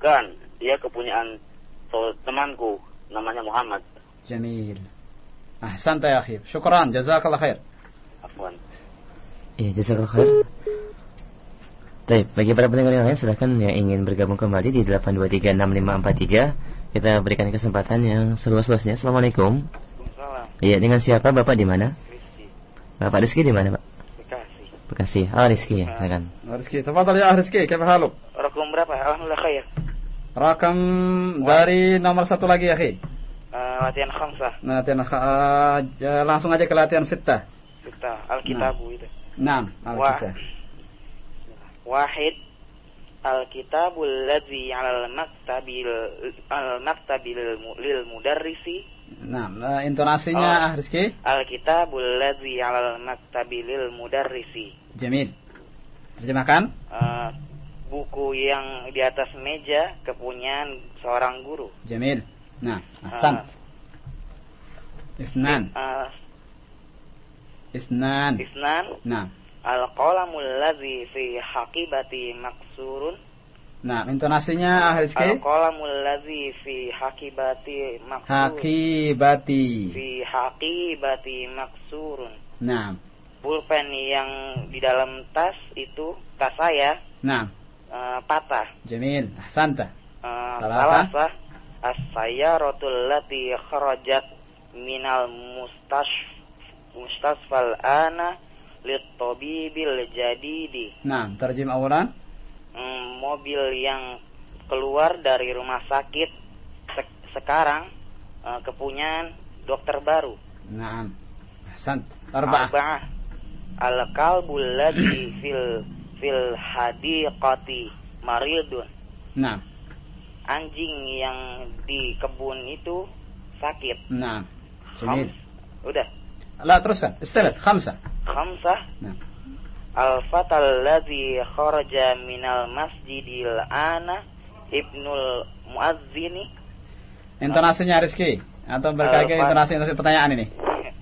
Kan dia kepunyaan temanku namanya Muhammad. Jamil. Ahsan ya akhi. Syukran Jazakallah khair. Afwan. Iya, jazakallah khair. Baik, bagi para pendengar yang lain silahkan yang ingin bergabung kembali di 8236543 kita berikan kesempatan yang seluas-luasnya. Assalamualaikum. Iya, dengan siapa? Bapak di mana? Bapak Rizky di mana, Pak? Bekasi. Bekasi. Oh, Rizky ya, silakan. Rizki Tafadhal ya Rizki Kaifa haluk? Rekom berapa? Alhamdulillah khair Rakam dari nomor satu lagi akhi uh, latihan khamsah Nah, latihan, uh, langsung aja ke latihan sita. kita Alkitabu itu Nah, Alkitab. Wahid Alkitabul ladzi 'alal maktabil al maktabil lil mudarrisi Nah, eh, intonasinya ah Rizki. Alkitabul ladzi 'alal maktabil lil mudarrisi Jamil. Terjemahkan. Eh, buku yang di atas meja kepunyaan seorang guru Jamil. Nah, ahsan. Isnan. Eh, Isnan. Isnan Nah, Al-qalamul ladzi fi haqibati maksurun. Nah, intonasinya ah Rizki. Al-qalamul ladzi fi haqibati maksurun. Hakibati. Fi haqibati maksurun. Nah, Pulpen yang di dalam tas itu tas saya nah, eh, patah. Jamil. Ahsanta. Eh, Salah as-sayyaratul lati kharajat minal mustash mustasfal ana litabibil jadidi. Nah, terjem awalan. Hmm, mobil yang keluar dari rumah sakit sek- sekarang eh, kepunyaan dokter baru. Nah, ahsant. Arba'ah. Arba'ah. Al-kalbul ladzi fil fil hadiqati maridun. Nah, Anjing yang di kebun itu sakit. nah. Jamil. Udah. لا teruskan. Istilah. Khamsah. Khamsah. Nah. Al-fatal ladzi kharaja minal masjidil ana ibnul muazzini Intonasinya Rizki. Atau Alfa- intonasi intonasi pertanyaan ini.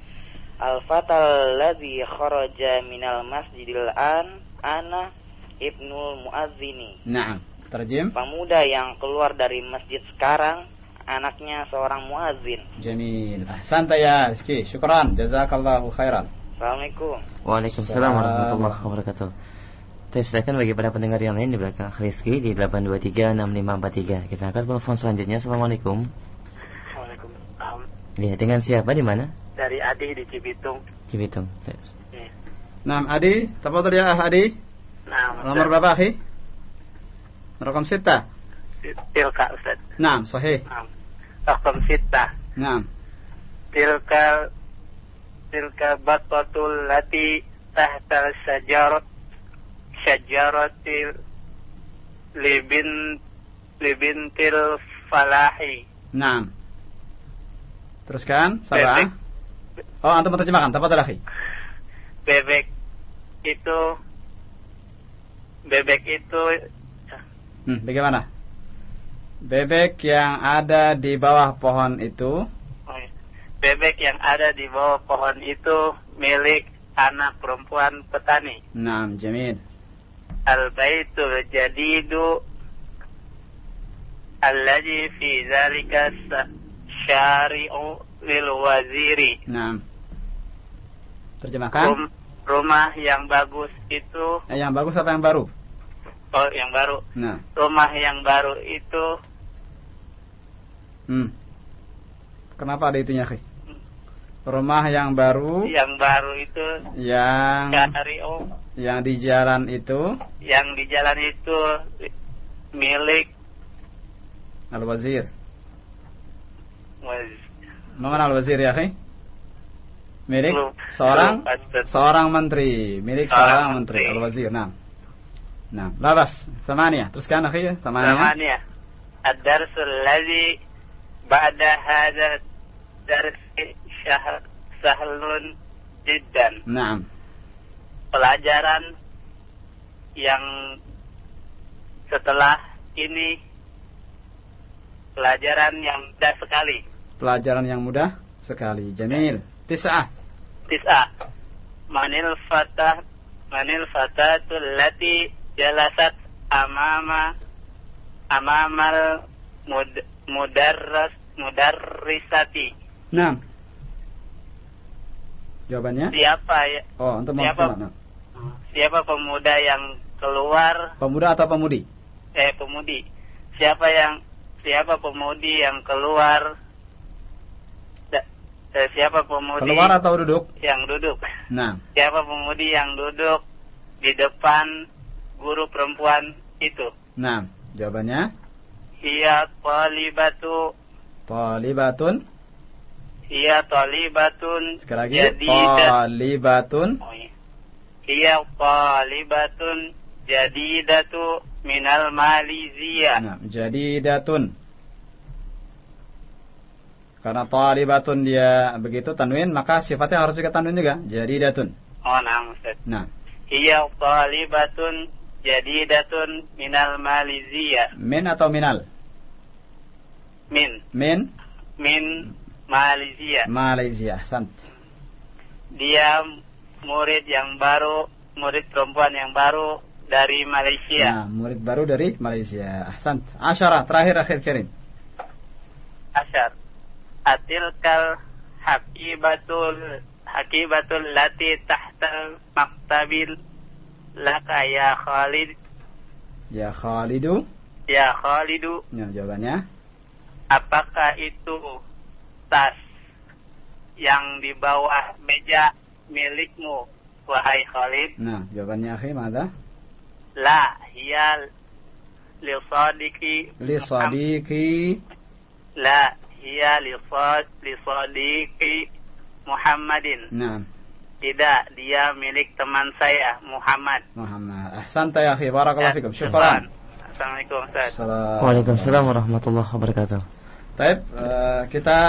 *laughs* Al-fatal ladzi kharaja minal masjidil an ana ibnul muazzini Nah, terjem. Pemuda yang keluar dari masjid sekarang anaknya seorang muazzin. Jamil. Ahsanta ya Rizki. Syukran. Jazakallahu khairan. Assalamualaikum. Waalaikumsalam warahmatullahi wabarakatuh. Terus silakan bagi para pendengar yang lain di belakang Rizky di 8236543. Kita angkat telepon selanjutnya. Assalamualaikum. Waalaikumsalam. Ya, dengan siapa di mana? Dari Adi di Cibitung. Cibitung. Nah, Adi, tafadhal ya ah, Adi. Nah, Nomor berapa, akhi? Rakam sita. Tilka Ustaz. Naam, sahih. Nah, Rakam sita. Naam. Tilka tilka batatul lati tahta syajarat syajaratil libin libintil falahi. Naam. Teruskan, Sabah. Oh, antum terjemahkan. Tafadhal akhi. Bebek itu bebek itu Hmm, bagaimana? Bebek yang ada di bawah pohon itu bebek yang ada di bawah pohon itu milik anak perempuan petani. Naam, jamil. Al-baitul jadidu alladhi fi dzalika sa- syari'u lil waziri. Naam. Terjemahkan. Rumah yang bagus itu Eh, yang bagus apa yang baru? oh yang baru. Nah. Rumah yang baru itu Hmm. Kenapa ada itunya, akhi? Rumah yang baru yang baru itu yang syari'u yang di jalan itu yang di jalan itu milik Al-Wazir. waz- Mana Al-Wazir ya, akhi? Milik Belum. seorang Belum, Ustaz. seorang menteri, milik Seorang seorang menteri, menteri. Al-Wazir. Nah. Nah, labas. Samania. Teruskan akhi, ya. samania. ثمانية الدرس الذي بعد هذا الدرس شهر سهل جدا Naam. pelajaran yang setelah ini pelajaran yang mudah sekali Pelajaran yang mudah sekali. Jamil. Tis'ah. tis'a manil fatah manil fatatul lati jalasat amama amamal mud, mudarras mudarrisati Naam. Jawabannya? siapa ya Oh, untuk Siapa? nah. siapa pemuda yang keluar Pemuda atau pemudi? eh pemudi siapa yang siapa pemudi yang keluar eh, siapa pemudi Keluar atau duduk? yang duduk Nah. siapa pemudi yang duduk di depan guru perempuan itu Nah, jawabannya Hiya talibatu Talibatun. Hiya talibatun Sekali lagi. jadidat Talibatun. Oh, iya. Hiya talibatun jadidatu minal Malaysia Nah, jadi datun. Karena talibatun dia begitu tanwin, maka sifatnya harus juga tanwin juga. Jadi datun. Oh nah Ustaz Nah, Hiya talibatun jadidatun minal Malaysia min atau minal? Min Min Min Malaysia Malaysia. Sant. Dia murid yang baru murid perempuan yang baru dari Malaysia. Nah, murid baru dari Malaysia. Ahsan. Asyara, terakhir akhir kirim. Asyar. Atilkal hakibatul hakibatul lati tahta maktabil laka ya Khalid Ya Khalidu. ya Khalidu Ya, jawabannya. apakah itu tas yang di bawah meja milikmu wahai Khalid Nah, jawabannya akhi mana? la hiya li sadiki Li sadiqi. la hiya li sad- li sadiki Muhammadin Nah, tidak dia milik teman saya Muhammad Muhammad. Ahsan ya akhi. Barakallahu fikum. Syukran. Assalamualaikum Ustaz Salam. Waalaikumsalam warahmatullahi wabarakatuh. Taib, eh, kita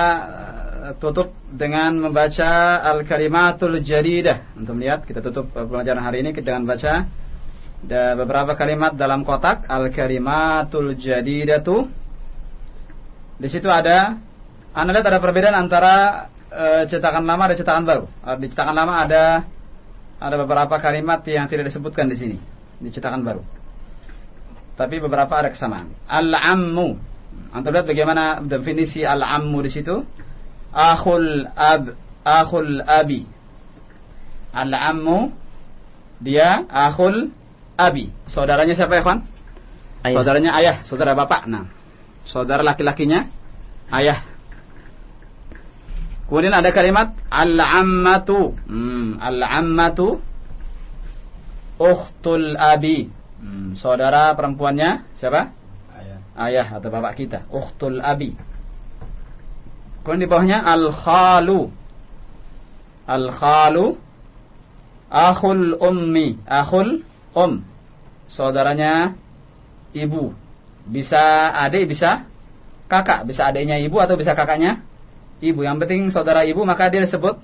eh, tutup dengan membaca al-kalimatul jadidah. Untuk melihat, kita tutup eh, pelajaran hari ini dengan baca ada beberapa kalimat dalam kotak al-kalimatul jadidatu. Di situ ada Anda lihat ada perbedaan antara eh, cetakan lama dan cetakan baru. Eh, Di cetakan lama ada ada beberapa kalimat yang tidak disebutkan di sini di cetakan baru. Tapi beberapa ada kesamaan. Al-ammu Antum lihat bagaimana definisi al-ammu di situ? Akhul ab, akhul abi. Al-ammu dia akhul abi. Saudaranya siapa ya, kawan? Saudaranya ayah, saudara bapak. Nah, saudara laki-lakinya ayah. Kemudian ada kalimat al-ammatu. Hmm, al-ammatu ukhtul abi. Hmm, saudara perempuannya siapa? Ayah. ayah atau bapak kita, ukhtul abi. Kemudian di bawahnya al-khalu. Al-khalu akhul ummi, akhul um. Saudaranya ibu. Bisa adik, bisa kakak, bisa adiknya ibu atau bisa kakaknya ibu. Yang penting saudara ibu maka dia disebut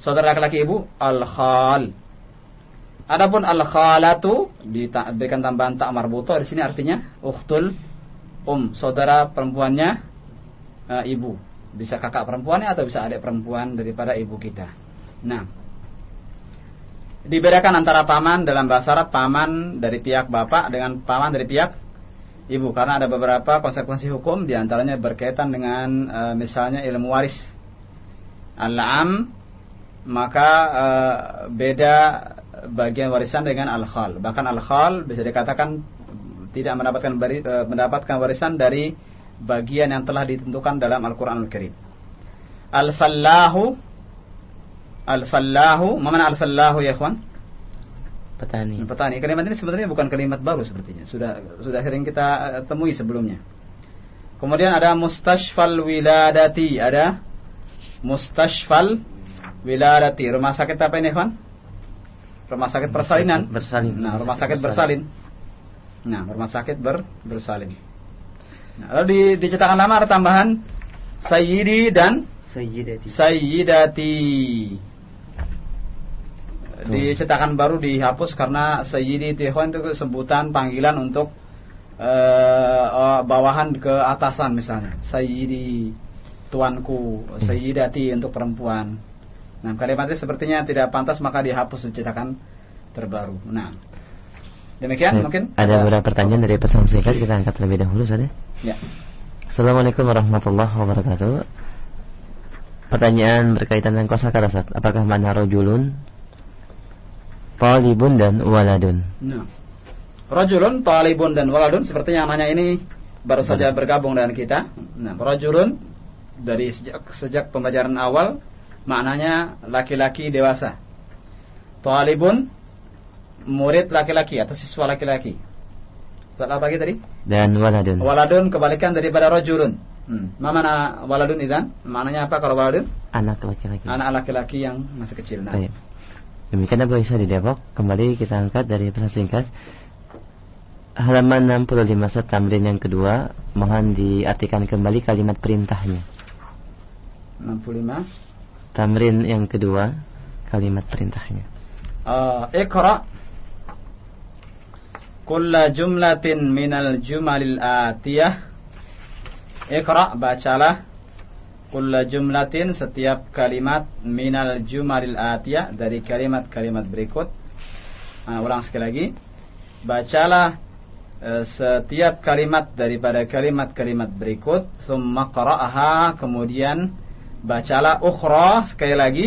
saudara laki-laki ibu al-khal. Adapun al-khalatu diberikan tambahan tak marbuto di sini artinya ukhtul um, saudara perempuannya eh, ibu. Bisa kakak perempuannya atau bisa adik perempuan daripada ibu kita. Nah, dibedakan antara paman dalam bahasa Arab paman dari pihak bapak dengan paman dari pihak ibu karena ada beberapa konsekuensi hukum di antaranya berkaitan dengan eh, misalnya ilmu waris. Al-am maka eh, beda bagian warisan dengan al-khal. Bahkan al-khal bisa dikatakan tidak mendapatkan bari, eh, mendapatkan warisan dari bagian yang telah ditentukan dalam Al-Qur'anul Karim. Al-fallahu Al-fallahu, mana al-fallahu ya ikhwan? Petani. Petani. Kalimat ini sebenarnya bukan kalimat baru sepertinya. Sudah sudah sering kita eh, temui sebelumnya. Kemudian ada mustashfal wiladati, ada mustashfal wiladati. Rumah sakit apa ini, ikhwan? Rumah sakit persalinan. Bersalin. Nah, rumah sakit bersalin. Nah, rumah sakit ber bersalin. Nah, lalu di, di cetakan lama ada tambahan sayyidi dan Sayyidati. sayyidati. Di cetakan baru dihapus karena sayyidi ikhwan itu sebutan panggilan untuk oh, bawahan ke atasan misalnya. Sayyidi tuanku, sayyidati untuk perempuan. Nah, kalimatnya sepertinya tidak pantas maka dihapus di cetakan terbaru. Nah, demikian Baik. mungkin Ada beberapa pertanyaan dari pesan singkat kita angkat terlebih dahulu saja. Ya. Assalamualaikum warahmatullahi wabarakatuh. Pertanyaan berkaitan dengan kosakata Ustaz. Apakah mana rojulun, talibun dan waladun? Nah. Rajulun, talibun dan waladun sepertinya yang nanya ini baru saja bergabung dengan kita. Nah, rajulun dari sejak sejak pembelajaran awal maknanya laki-laki dewasa. Talibun murid laki-laki atau siswa laki-laki. Apa lagi tadi? Dan waladun. Waladun kebalikan daripada rajulun. Hmm. Ma mana waladun idan? Maknanya apa kalau waladun? Anak laki-laki. Anak laki-laki yang masih kecil. Nah. Baik. Demikian Abu Isa di Depok. Kembali kita angkat dari pesan singkat. Halaman 65 Ustaz, tamrin yang kedua. Mohon diartikan kembali kalimat perintahnya. 65. Tamrin yang kedua. Kalimat perintahnya. Uh, Iqra Kulla jumlatin minal jumalil atiyah Iqra bacalah Kulla jumlatin setiap kalimat minal jumalil atiyah Dari kalimat-kalimat berikut Ana ulang sekali lagi. Bacalah eh, setiap kalimat daripada kalimat-kalimat berikut, summa qara'aha, kemudian bacalah ukhra sekali lagi.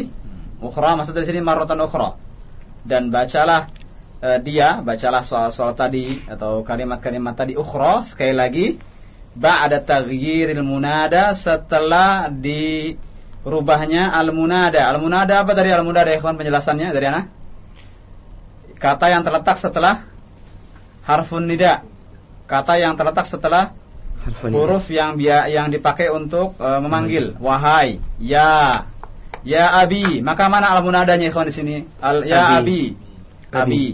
Ukhra maksud dari sini marratan ukhra. Dan bacalah eh, dia, bacalah soal-soal tadi atau kalimat-kalimat tadi ukhra sekali lagi ba'da taghyiril munada setelah dirubahnya al munada. Al munada apa dari al munada ikhwan penjelasannya dari mana? Kata yang terletak setelah harfun nida. Kata yang terletak setelah Harfun huruf yang bia, yang dipakai untuk uh, memanggil. Wahai ya ya abi. Maka mana al munadanya ikhwan di sini? Al ya abi. Abi. abi.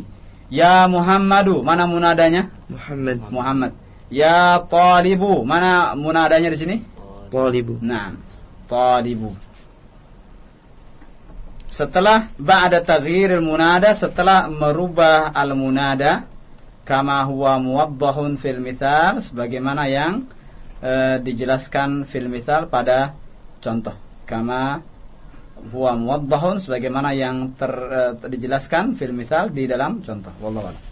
Ya muhammadu. Mana munadanya? Muhammad. Muhammad ya talibu. Mana munadanya di sini? Talibu. nah talibu. Setelah ba'da taghyiril munada setelah merubah al munada kama huwa muwaddahun fil mithal sebagaimana yang eh, dijelaskan fil mithal pada contoh. Kama huwa muwaddahun sebagaimana yang ter, eh, dijelaskan fil mithal di dalam contoh. Wallahu a'lam.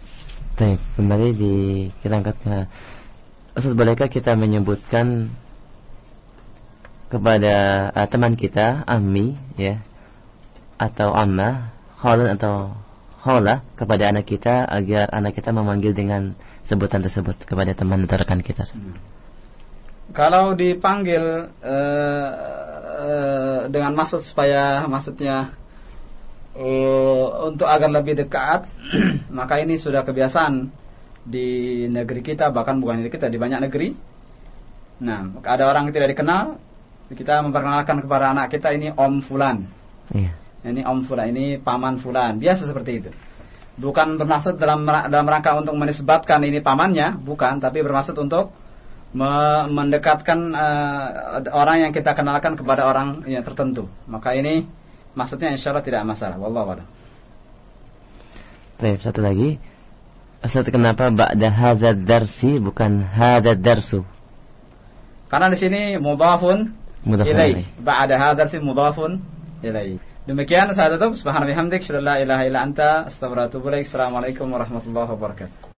Baik, kembali di kita angkat ke Ustaz bolehkah kita menyebutkan kepada uh, teman kita Ammi ya atau Amma, Khalan atau Khola kepada anak kita agar anak kita memanggil dengan sebutan tersebut kepada teman atau rekan kita. Kalau dipanggil eh, eh, dengan maksud supaya maksudnya eh, untuk agar lebih dekat, *clears throat* maka ini sudah kebiasaan di negeri kita bahkan bukan di kita di banyak negeri. Nah, ada orang yang tidak dikenal, kita memperkenalkan kepada anak kita ini Om Fulan. Iya. Ini Om Fulan, ini paman Fulan. Biasa seperti itu. Bukan bermaksud dalam dalam rangka untuk menisbatkan ini pamannya, bukan, tapi bermaksud untuk me- mendekatkan eh, orang yang kita kenalkan kepada orang yang tertentu. Maka ini maksudnya insya Allah tidak masalah. Wallahu a'lam. Baik, satu lagi. Ustaz kenapa ba'da hadzal darsi bukan hadzal darsu? Karena di sini mudhafun ilaih. Ba'da hadzal si mudhafun ilaih. Demikian saya tutup. Subhanallah bihamdik. Syukur la ilaha illa anta. Astagfirullahaladzim. Assalamualaikum warahmatullahi wabarakatuh.